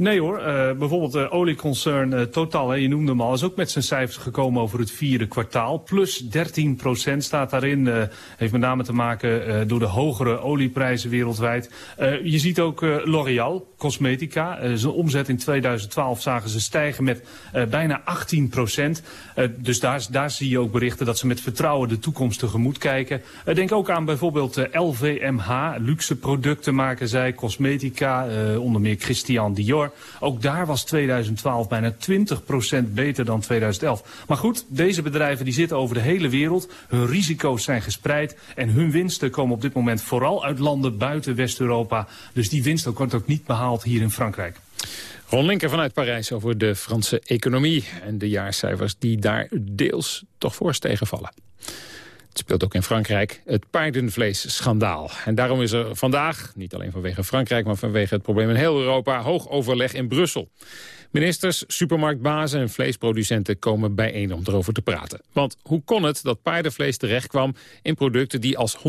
Nee hoor, uh, bijvoorbeeld de uh, olieconcern uh, Total, hè, je noemde hem al, is ook met zijn cijfers gekomen over het vierde kwartaal. Plus 13 procent staat daarin. Heeft met name te maken door de hogere olieprijzen wereldwijd. Je ziet ook L'Oréal, cosmetica. Zijn omzet in 2012 zagen ze stijgen met bijna 18 procent. Dus daar, daar zie je ook berichten dat ze met vertrouwen de toekomst tegemoet kijken. Denk ook aan bijvoorbeeld LVMH, luxe producten maken zij, cosmetica, onder meer Christian Dior. Ook daar was 2012 bijna 20% beter dan 2011. Maar goed, deze bedrijven die zitten over de hele wereld. Hun risico's zijn gespreid en hun winsten komen op dit moment vooral uit landen buiten West-Europa. Dus die winst wordt ook niet behaald hier in Frankrijk. Ron Linker vanuit Parijs over de Franse economie en de jaarcijfers die daar deels toch voor tegenvallen. Het speelt ook in Frankrijk het paardenvleesschandaal. En daarom is er vandaag, niet alleen vanwege Frankrijk... maar vanwege het probleem in heel Europa, hoog overleg in Brussel. Ministers, supermarktbazen en vleesproducenten komen bijeen om erover te praten. Want hoe kon het dat paardenvlees terechtkwam in producten die als 100%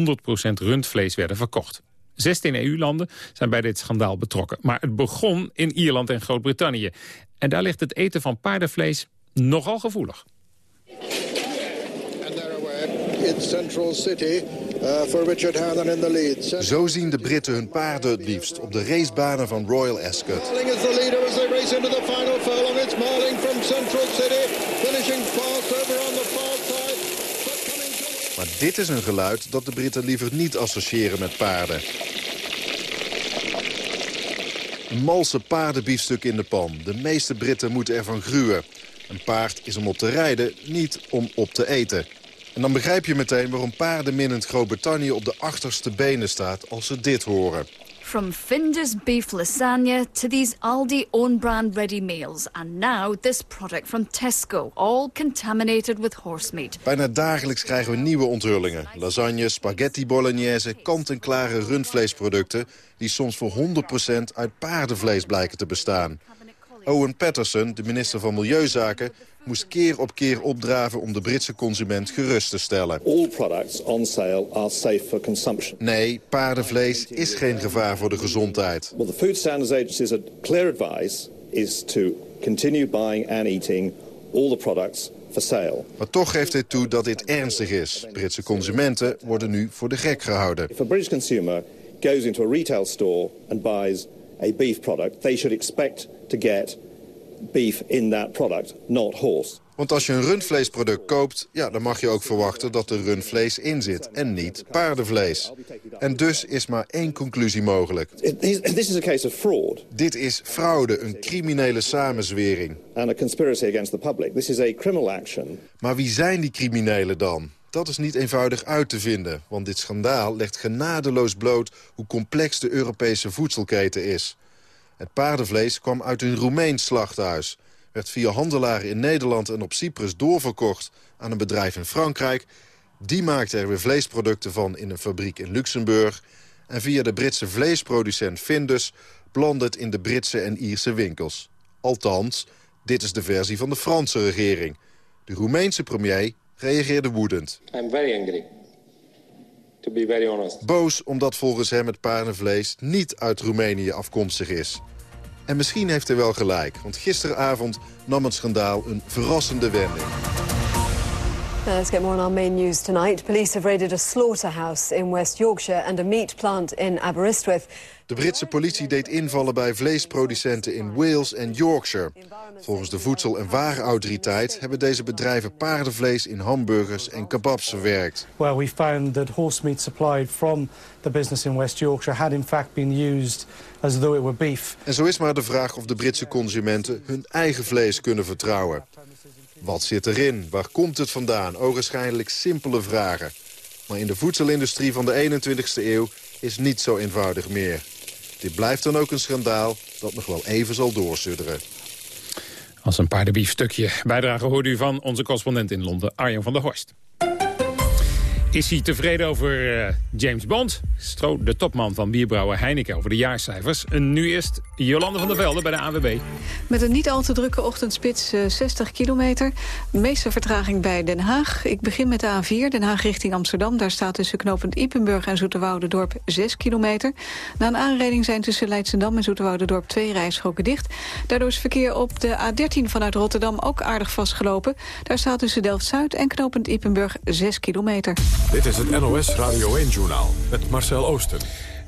rundvlees werden verkocht? 16 EU-landen zijn bij dit schandaal betrokken. Maar het begon in Ierland en Groot-Brittannië. En daar ligt het eten van paardenvlees nogal gevoelig. In Central City uh, Richard Hannon in the lead. Zo zien de Britten hun paarden het liefst op de racebanen van Royal Ascot. Marling is the leader as they race into the final furlong. It's Marling from Central City, finishing fast over on the far side. Maar dit is een geluid dat de Britten liever niet associëren met paarden. Een malse paardenbiefstuk in de pan. De meeste Britten moeten ervan gruwen. Een paard is om op te rijden, niet om op te eten. En dan begrijp je meteen waarom paardenminnend Groot-Brittannië op de achterste benen staat als ze dit horen. From Finder's beef lasagna to these Aldi own brand ready meals. And now this product from Tesco, all contaminated with horse meat. Bijna dagelijks krijgen we nieuwe onthullingen. Lasagne, spaghetti bolognese, kant-en-klare rundvleesproducten... die soms voor 100% uit paardenvlees blijken te bestaan. Owen Patterson, de minister van Milieuzaken, moest keer op keer opdraven om de Britse consument gerust te stellen. All products on sale are safe for consumption. Nee, paardenvlees is geen gevaar voor de gezondheid. Well, the Food Standards Agency's clear advice is to continue buying and eating all the products for sale. Maar toch geeft hij toe dat dit ernstig is. Britse consumenten worden nu voor de gek gehouden. If a British consumer goes into a retail store and buys a beef product, they should expect to get beef in that product, not horse. Want als je een rundvleesproduct koopt, ja, dan mag je ook verwachten dat er rundvlees in zit en niet paardenvlees. En dus is maar één conclusie mogelijk. This is a case of fraud. Dit is fraude, een criminele samenzwering. And a conspiracy against the public. This is a criminal action. Maar wie zijn die criminelen dan? Dat is niet eenvoudig uit te vinden, want dit schandaal legt genadeloos bloot hoe complex de Europese voedselketen is. Het paardenvlees kwam uit een Roemeens slachthuis werd via handelaren in Nederland en op Cyprus doorverkocht aan een bedrijf in Frankrijk. Die maakte er weer vleesproducten van in een fabriek in Luxemburg. En via de Britse vleesproducent Findus belandde het in de Britse en Ierse winkels. Althans, dit is de versie van de Franse regering. De Roemeense premier reageerde woedend. I'm very angry. To be very honest. Boos omdat volgens hem het paardenvlees niet uit Roemenië afkomstig is. En misschien heeft hij wel gelijk, want gisteravond nam het schandaal een verrassende wending. Now let's get more on our main news tonight. Police have raided a slaughterhouse in West Yorkshire and a meat plant in Aberystwyth. De Britse politie deed invallen bij vleesproducenten in Wales en Yorkshire. Volgens de Voedsel- en Warenautoriteit hebben deze bedrijven paardenvlees in hamburgers en kebabs verwerkt. Well, we found that horse meat supplied from the business in West Yorkshire had in fact been used as though it were beef. En zo is maar de vraag of de Britse consumenten hun eigen vlees kunnen vertrouwen. Wat zit erin? Waar komt het vandaan? Ogenschijnlijk simpele vragen. Maar in de voedselindustrie van de 21ste eeuw is niet zo eenvoudig meer. Dit blijft dan ook een schandaal dat nog wel even zal doorsudderen. Als een paardenbiefstukje. Bijdrage hoorde u van onze correspondent in Londen, Arjen van der Horst. Is hij tevreden over uh, James Bond? Stro, de topman van bierbrouwer Heineken over de jaarcijfers. En nu eerst Jolande van der Velde bij de AWB. Met een niet al te drukke ochtendspits, uh, 60 kilometer. De meeste vertraging bij Den Haag. Ik begin met de A4, Den Haag richting Amsterdam. Daar staat tussen knooppunt Ipenburg en Zoeterwoudendorp 6 kilometer. Na een aanrijding zijn tussen Leidschendam en Zoeterwoudendorp twee rijstroken dicht. Daardoor is verkeer op de A13 vanuit Rotterdam ook aardig vastgelopen. Daar staat tussen Delft-Zuid en knooppunt Ipenburg 6 kilometer. Dit is het NOS Radio 1-journaal met Marcel Oosten.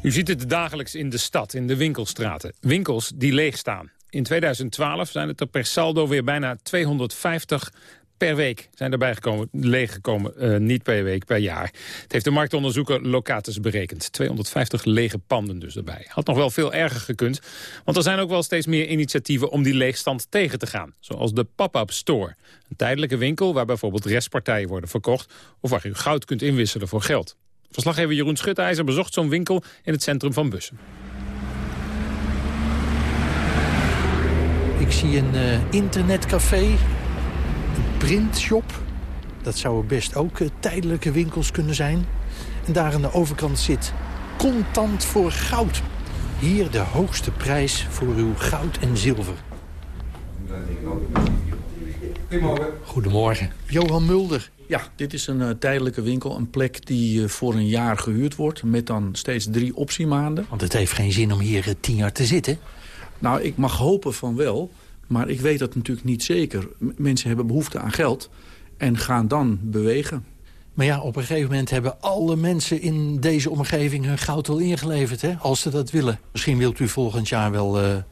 U ziet het dagelijks in de stad, in de winkelstraten. Winkels die leeg staan. In 2012 zijn het er per saldo weer bijna 250 per week zijn erbij gekomen, leeggekomen, uh, niet per week, per jaar. Het heeft de marktonderzoeker Locatus berekend. 250 lege panden dus erbij. Had nog wel veel erger gekund, want er zijn ook wel steeds meer initiatieven om die leegstand tegen te gaan. Zoals de pop-up store. Een tijdelijke winkel waar bijvoorbeeld restpartijen worden verkocht... of waar u goud kunt inwisselen voor geld. Verslaggever Jeroen Schutijzer bezocht zo'n winkel in het centrum van Bussen. Ik zie een uh, internetcafé, printshop. Dat zouden best ook uh, tijdelijke winkels kunnen zijn. En daar aan de overkant zit contant voor goud. Hier de hoogste prijs voor uw goud en zilver. Goedemorgen. Goedemorgen. Johan Mulder. Ja, dit is een uh, tijdelijke winkel. Een plek die uh, voor een jaar gehuurd wordt. Met dan steeds drie optiemaanden. Want het heeft geen zin om hier uh, tien jaar te zitten. Nou, ik mag hopen van wel. Maar ik weet dat natuurlijk niet zeker. Mensen hebben behoefte aan geld. En gaan dan bewegen. Maar ja, op een gegeven moment hebben alle mensen in deze omgeving hun goud al ingeleverd. Hè? Als ze dat willen. Misschien wilt u volgend jaar wel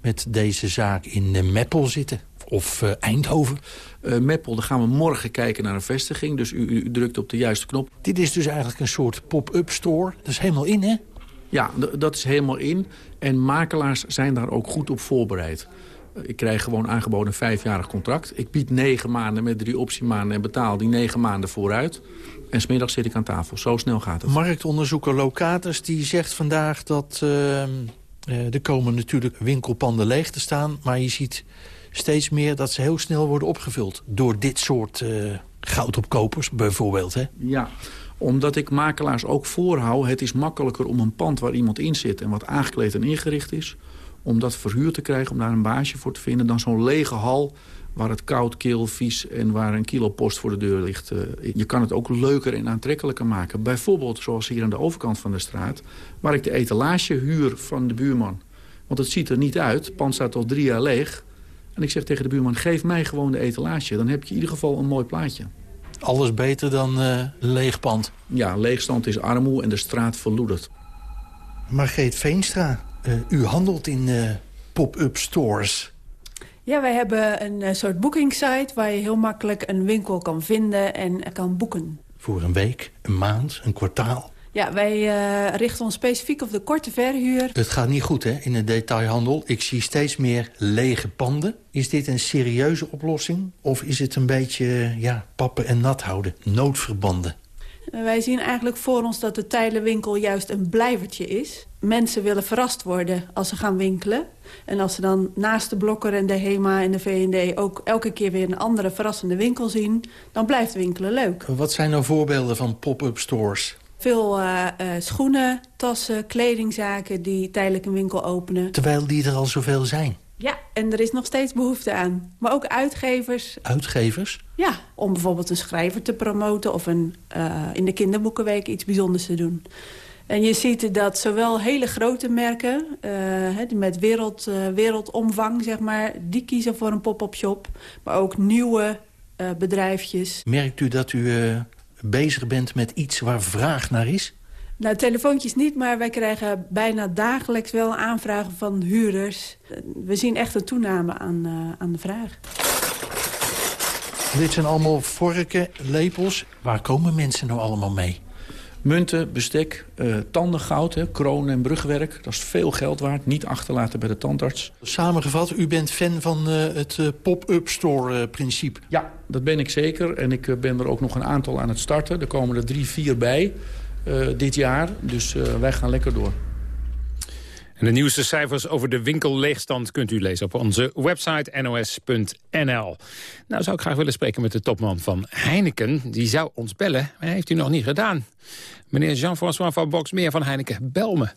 met deze zaak in Meppel zitten of uh, Eindhoven. Uh, Meppel, daar gaan we morgen kijken naar een vestiging. Dus u, u, drukt op de juiste knop. Dit is dus eigenlijk een soort pop-up store. Dat is helemaal in, hè? Ja, dat is helemaal in. En makelaars zijn daar ook goed op voorbereid. Ik krijg gewoon aangeboden een vijfjarig contract. Ik bied negen maanden met drie optiemaanden en betaal die negen maanden vooruit. En smiddag zit ik aan tafel. Zo snel gaat het. Marktonderzoeker Locatus die zegt vandaag dat... Uh, er komen natuurlijk winkelpanden leeg te staan. Maar je ziet steeds meer dat ze heel snel worden opgevuld... door dit soort uh, goudopkopers bijvoorbeeld. Hè? Ja, omdat ik makelaars ook voorhoud... het is makkelijker om een pand waar iemand in zit... en wat aangekleed en ingericht is... om dat verhuurd te krijgen, om daar een baasje voor te vinden... dan zo'n lege hal waar het koud, kil, vies en waar een kilo post voor de deur ligt. Uh, je kan het ook leuker en aantrekkelijker maken. Bijvoorbeeld zoals hier aan de overkant van de straat... waar ik de etalage huur van de buurman. Want het ziet er niet uit. Het pand staat al drie jaar leeg. En ik zeg tegen de buurman, geef mij gewoon de etalage. Dan heb je in ieder geval een mooi plaatje. Alles beter dan uh, leeg pand. Ja, leegstand is armoe en de straat verloedert. Margreet Veenstra, u handelt in uh, pop-up stores. Ja, wij hebben een uh, soort boekingssite waar je heel makkelijk een winkel kan vinden en kan boeken. Voor een week, een maand, een kwartaal? Ja, wij uh, richten ons specifiek op de korte verhuur. Het gaat niet goed hè, in de detailhandel. Ik zie steeds meer lege panden. Is dit een serieuze oplossing? Of is het een beetje ja, pappen en nat houden? Noodverbanden? Wij zien eigenlijk voor ons dat de tijlenwinkel juist een blijvertje is. Mensen willen verrast worden als ze gaan winkelen. En als ze dan naast de Blokker en de HEMA en de V&D... ook elke keer weer een andere verrassende winkel zien... dan blijft winkelen leuk. Wat zijn nou voorbeelden van pop-up stores? Veel uh, uh, schoenen, tassen, kledingzaken die tijdelijk een winkel openen. Terwijl die er al zoveel zijn? Ja, en er is nog steeds behoefte aan. Maar ook uitgevers. Uitgevers? Ja, om bijvoorbeeld een schrijver te promoten... of een, uh, in de kinderboekenweek iets bijzonders te doen. En je ziet dat zowel hele grote merken... met wereld, wereldomvang, zeg maar... die kiezen voor een pop-up shop. Maar ook nieuwe bedrijfjes. Merkt u dat u bezig bent met iets waar vraag naar is? Nou, telefoontjes niet, maar wij krijgen bijna dagelijks wel aanvragen van huurders. We zien echt een toename aan, uh, aan de vraag. Dit zijn allemaal vorken, lepels. Waar komen mensen nou allemaal mee? Munten, bestek, uh, tandengoud, hè, kroon en brugwerk. Dat is veel geld waard. Niet achterlaten bij de tandarts. Samengevat, u bent fan van uh, het uh, pop-up store-principe? ja, dat ben ik zeker. En ik ben er ook nog een aantal aan het starten. Er komen er drie, vier bij dit jaar. Dus wij gaan lekker door. En de nieuwste cijfers over de winkelleegstand kunt u lezen op onze website nos.nl. Nou zou ik graag willen spreken met de topman van Heineken. Die zou ons bellen, maar heeft u nog niet gedaan. Meneer Jean-François van Boxmeer van Heineken, bel me.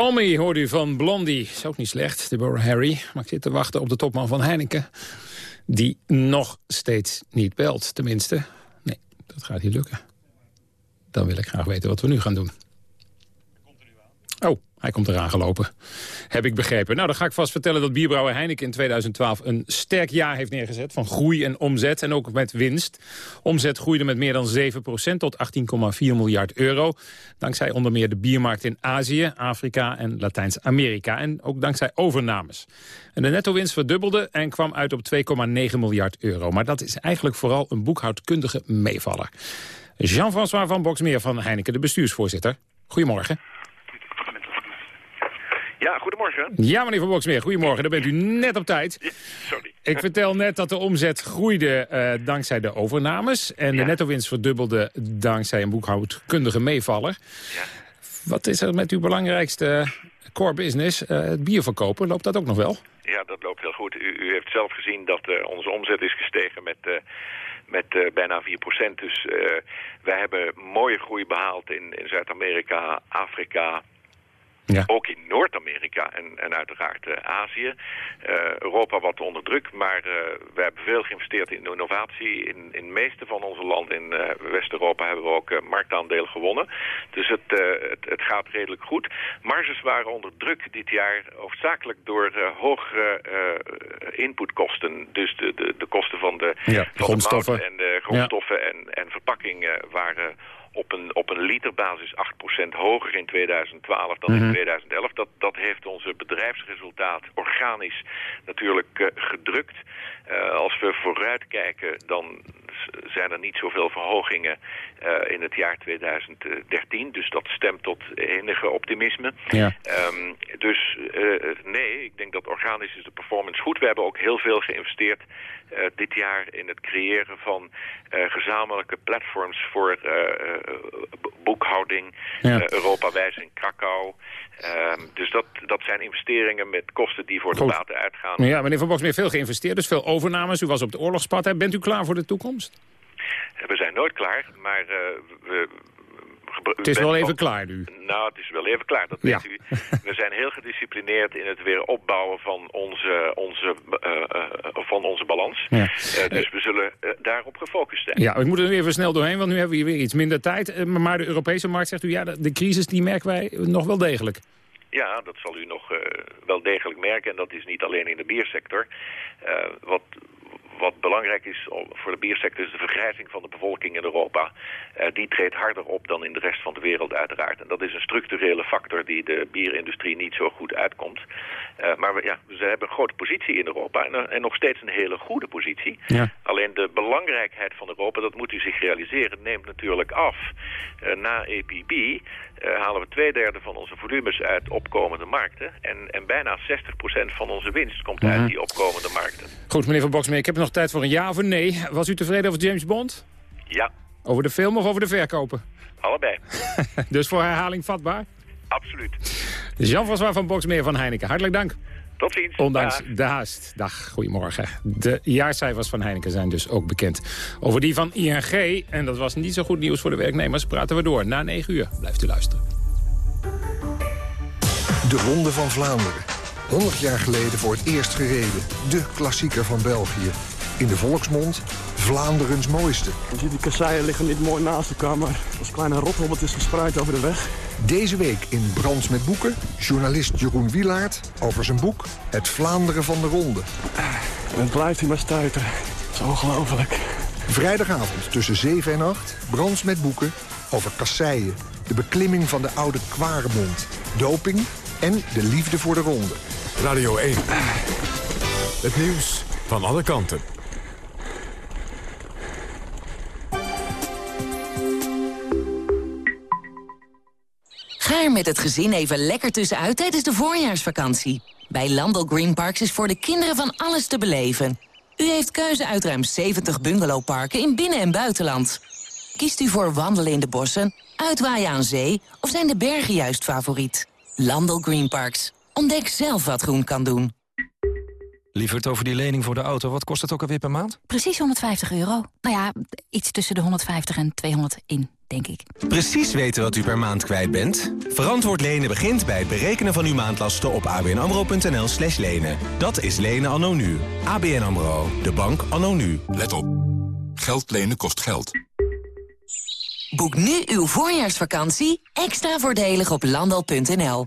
Call Me hoorde u van Blondie. Is ook niet slecht, Deborah Harry. Maar ik zit te wachten op de topman van Heineken. Die nog steeds niet belt. Tenminste, nee, dat gaat niet lukken. Dan wil ik graag weten wat we nu gaan doen. Oh, hij komt eraan gelopen. Heb ik begrepen. Nou, dan ga ik vast vertellen dat bierbrouwer Heineken in 2012... een sterk jaar heeft neergezet van groei en omzet. En ook met winst. Omzet groeide met meer dan 7% tot 18,4 miljard euro. Dankzij onder meer de biermarkt in Azië, Afrika en Latijns-Amerika. En ook dankzij overnames. En de netto-winst verdubbelde en kwam uit op 2,9 miljard euro. Maar dat is eigenlijk vooral een boekhoudkundige meevaller. Jean-François van Boksmeer van Heineken, de bestuursvoorzitter. Goedemorgen. Ja, goedemorgen. Ja, meneer Van Boksmeer, goedemorgen. Daar bent u net op tijd. sorry. Ik vertel net dat de omzet groeide uh, dankzij de overnames... en de netto-winst verdubbelde dankzij een boekhoudkundige meevaller. Ja. Wat is er met uw belangrijkste core business, uh, het bier verkopen? Loopt dat ook nog wel? Ja, dat loopt heel goed. U, u heeft zelf gezien dat uh, onze omzet is gestegen met met uh, bijna 4%. Dus uh, wij hebben mooie groei behaald in, in Zuid-Amerika, Afrika, ja. Ook in Noord-Amerika en, en uiteraard uh, Azië. Uh, Europa wat onder druk, maar uh, we hebben veel geïnvesteerd in innovatie. In, in de meeste van onze landen in West-Europa hebben we ook marktaandelen gewonnen. Dus het, het, het, gaat redelijk goed. Marges waren onder druk dit jaar hoofdzakelijk door hogere inputkosten. Dus de, de, de kosten van de, ja, van grondstoffen, de en de grondstoffen ja. en, en verpakkingen waren op een, op een literbasis 8% hoger in 2012 dan in 2011. Dat, dat heeft onze bedrijfsresultaat organisch natuurlijk uh, gedrukt. Uh, als we vooruitkijken, dan zijn er niet zoveel verhogingen uh, in het jaar 2013. Dus dat stemt tot enige optimisme. Ja. Um, dus nee, ik denk dat organisch is de performance goed. We hebben ook heel veel geïnvesteerd uh, dit jaar in het creëren van gezamenlijke platforms voor boekhouding, ja. Europa-wijs in Krakau. Um, dus dat, dat zijn investeringen met kosten die voor Goed. de baten uitgaan. Ja, meneer Van Boksmeer, veel geïnvesteerd, dus veel overnames. U was op de oorlogspad. Hè? Bent u klaar voor de toekomst? We zijn nooit klaar, maar we, het is wel even klaar nu. Nou, het is wel even klaar, dat ja. weet u. We zijn heel gedisciplineerd in het weer opbouwen van onze, onze, uh, uh, van onze balans. Ja. Dus we zullen daarop gefocust zijn. Ja, ik moet er nu even snel doorheen, want nu hebben we hier weer iets minder tijd. maar de Europese markt, zegt u, ja, de, de crisis die merken wij nog wel degelijk. Ja, dat zal u nog wel degelijk merken. En dat is niet alleen in de biersector. wat, wat belangrijk is voor de biersector is de vergrijzing van de bevolking in Europa. Uh, die treedt harder op dan in de rest van de wereld uiteraard. En dat is een structurele factor die de bierindustrie niet zo goed uitkomt. Uh, maar we, ja, ze hebben een grote positie in Europa en, en nog steeds een hele goede positie. Ja. Alleen de belangrijkheid van Europa, dat moet u zich realiseren, neemt natuurlijk af. Uh, na EPB halen we twee derde van onze volumes uit opkomende markten. En, en bijna 60% van onze winst komt uit die opkomende markten. Goed, meneer Van Boksmeer, ik heb nog tijd voor een ja of een nee. Was u tevreden over James Bond? Ja. Over de film of over de verkopen? Allebei. dus voor herhaling vatbaar? Absoluut. Jean-François van Boksmeer van Heineken, hartelijk dank. Tot ziens. Ondanks Dag. de haast. Dag, goedemorgen. De jaarcijfers van Heineken zijn dus ook bekend. Over die van ING, en dat was niet zo goed nieuws voor de werknemers, praten we door. Na 9 uur blijft u luisteren. De Ronde van Vlaanderen. 100 jaar geleden voor het eerst gereden. De klassieker van België. In de volksmond Vlaanderens mooiste. Je ziet die kasseien liggen niet mooi naast elkaar, maar als kleine rothobbeltjes verspreid over de weg. Deze week in Brands met Boeken, journalist Jeroen Wielaert over zijn boek Het Vlaanderen van de Ronde. En het blijft hij maar stuiteren. Dat is ongelooflijk. Vrijdagavond tussen 7 en 8, Brands met Boeken over kasseien. De beklimming van de oude Kwaremond, doping en de liefde voor de ronde. Radio 1. Het nieuws van alle kanten. Ga er met het gezin even lekker tussenuit tijdens de voorjaarsvakantie. Bij Landel Green Parks is voor de kinderen van alles te beleven. U heeft keuze uit ruim 70 bungalowparken in binnen- en buitenland. Kiest u voor wandelen in de bossen, uitwaaien aan zee... of zijn de bergen juist favoriet? Landel Green Parks. Ontdek zelf wat groen kan doen. Lieverd, over die lening voor de auto, wat kost het ook alweer per maand? Precies 150 euro. Nou ja, iets tussen de 150 en 200 in. Denk ik. Precies weten wat u per maand kwijt bent? Verantwoord lenen begint bij het berekenen van uw maandlasten op abnamro.nl slash lenen. Dat is lenen anno nu. ABN AMRO, de bank anno nu. Let op. Geld lenen kost geld. Boek nu uw voorjaarsvakantie extra voordelig op landal.nl.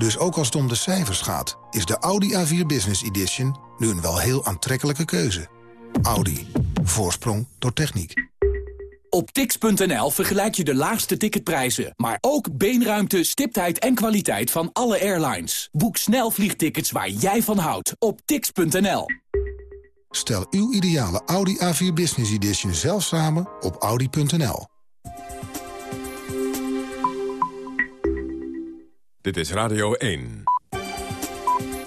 Dus ook als het om de cijfers gaat, is de Audi A4 Business Edition nu een wel heel aantrekkelijke keuze. Audi. Voorsprong door techniek. Op tix.nl vergelijk je de laagste ticketprijzen, maar ook beenruimte, stiptheid en kwaliteit van alle airlines. Boek snel vliegtickets waar jij van houdt op tix.nl. Stel uw ideale Audi A4 Business Edition zelf samen op audi.nl. Dit is Radio 1.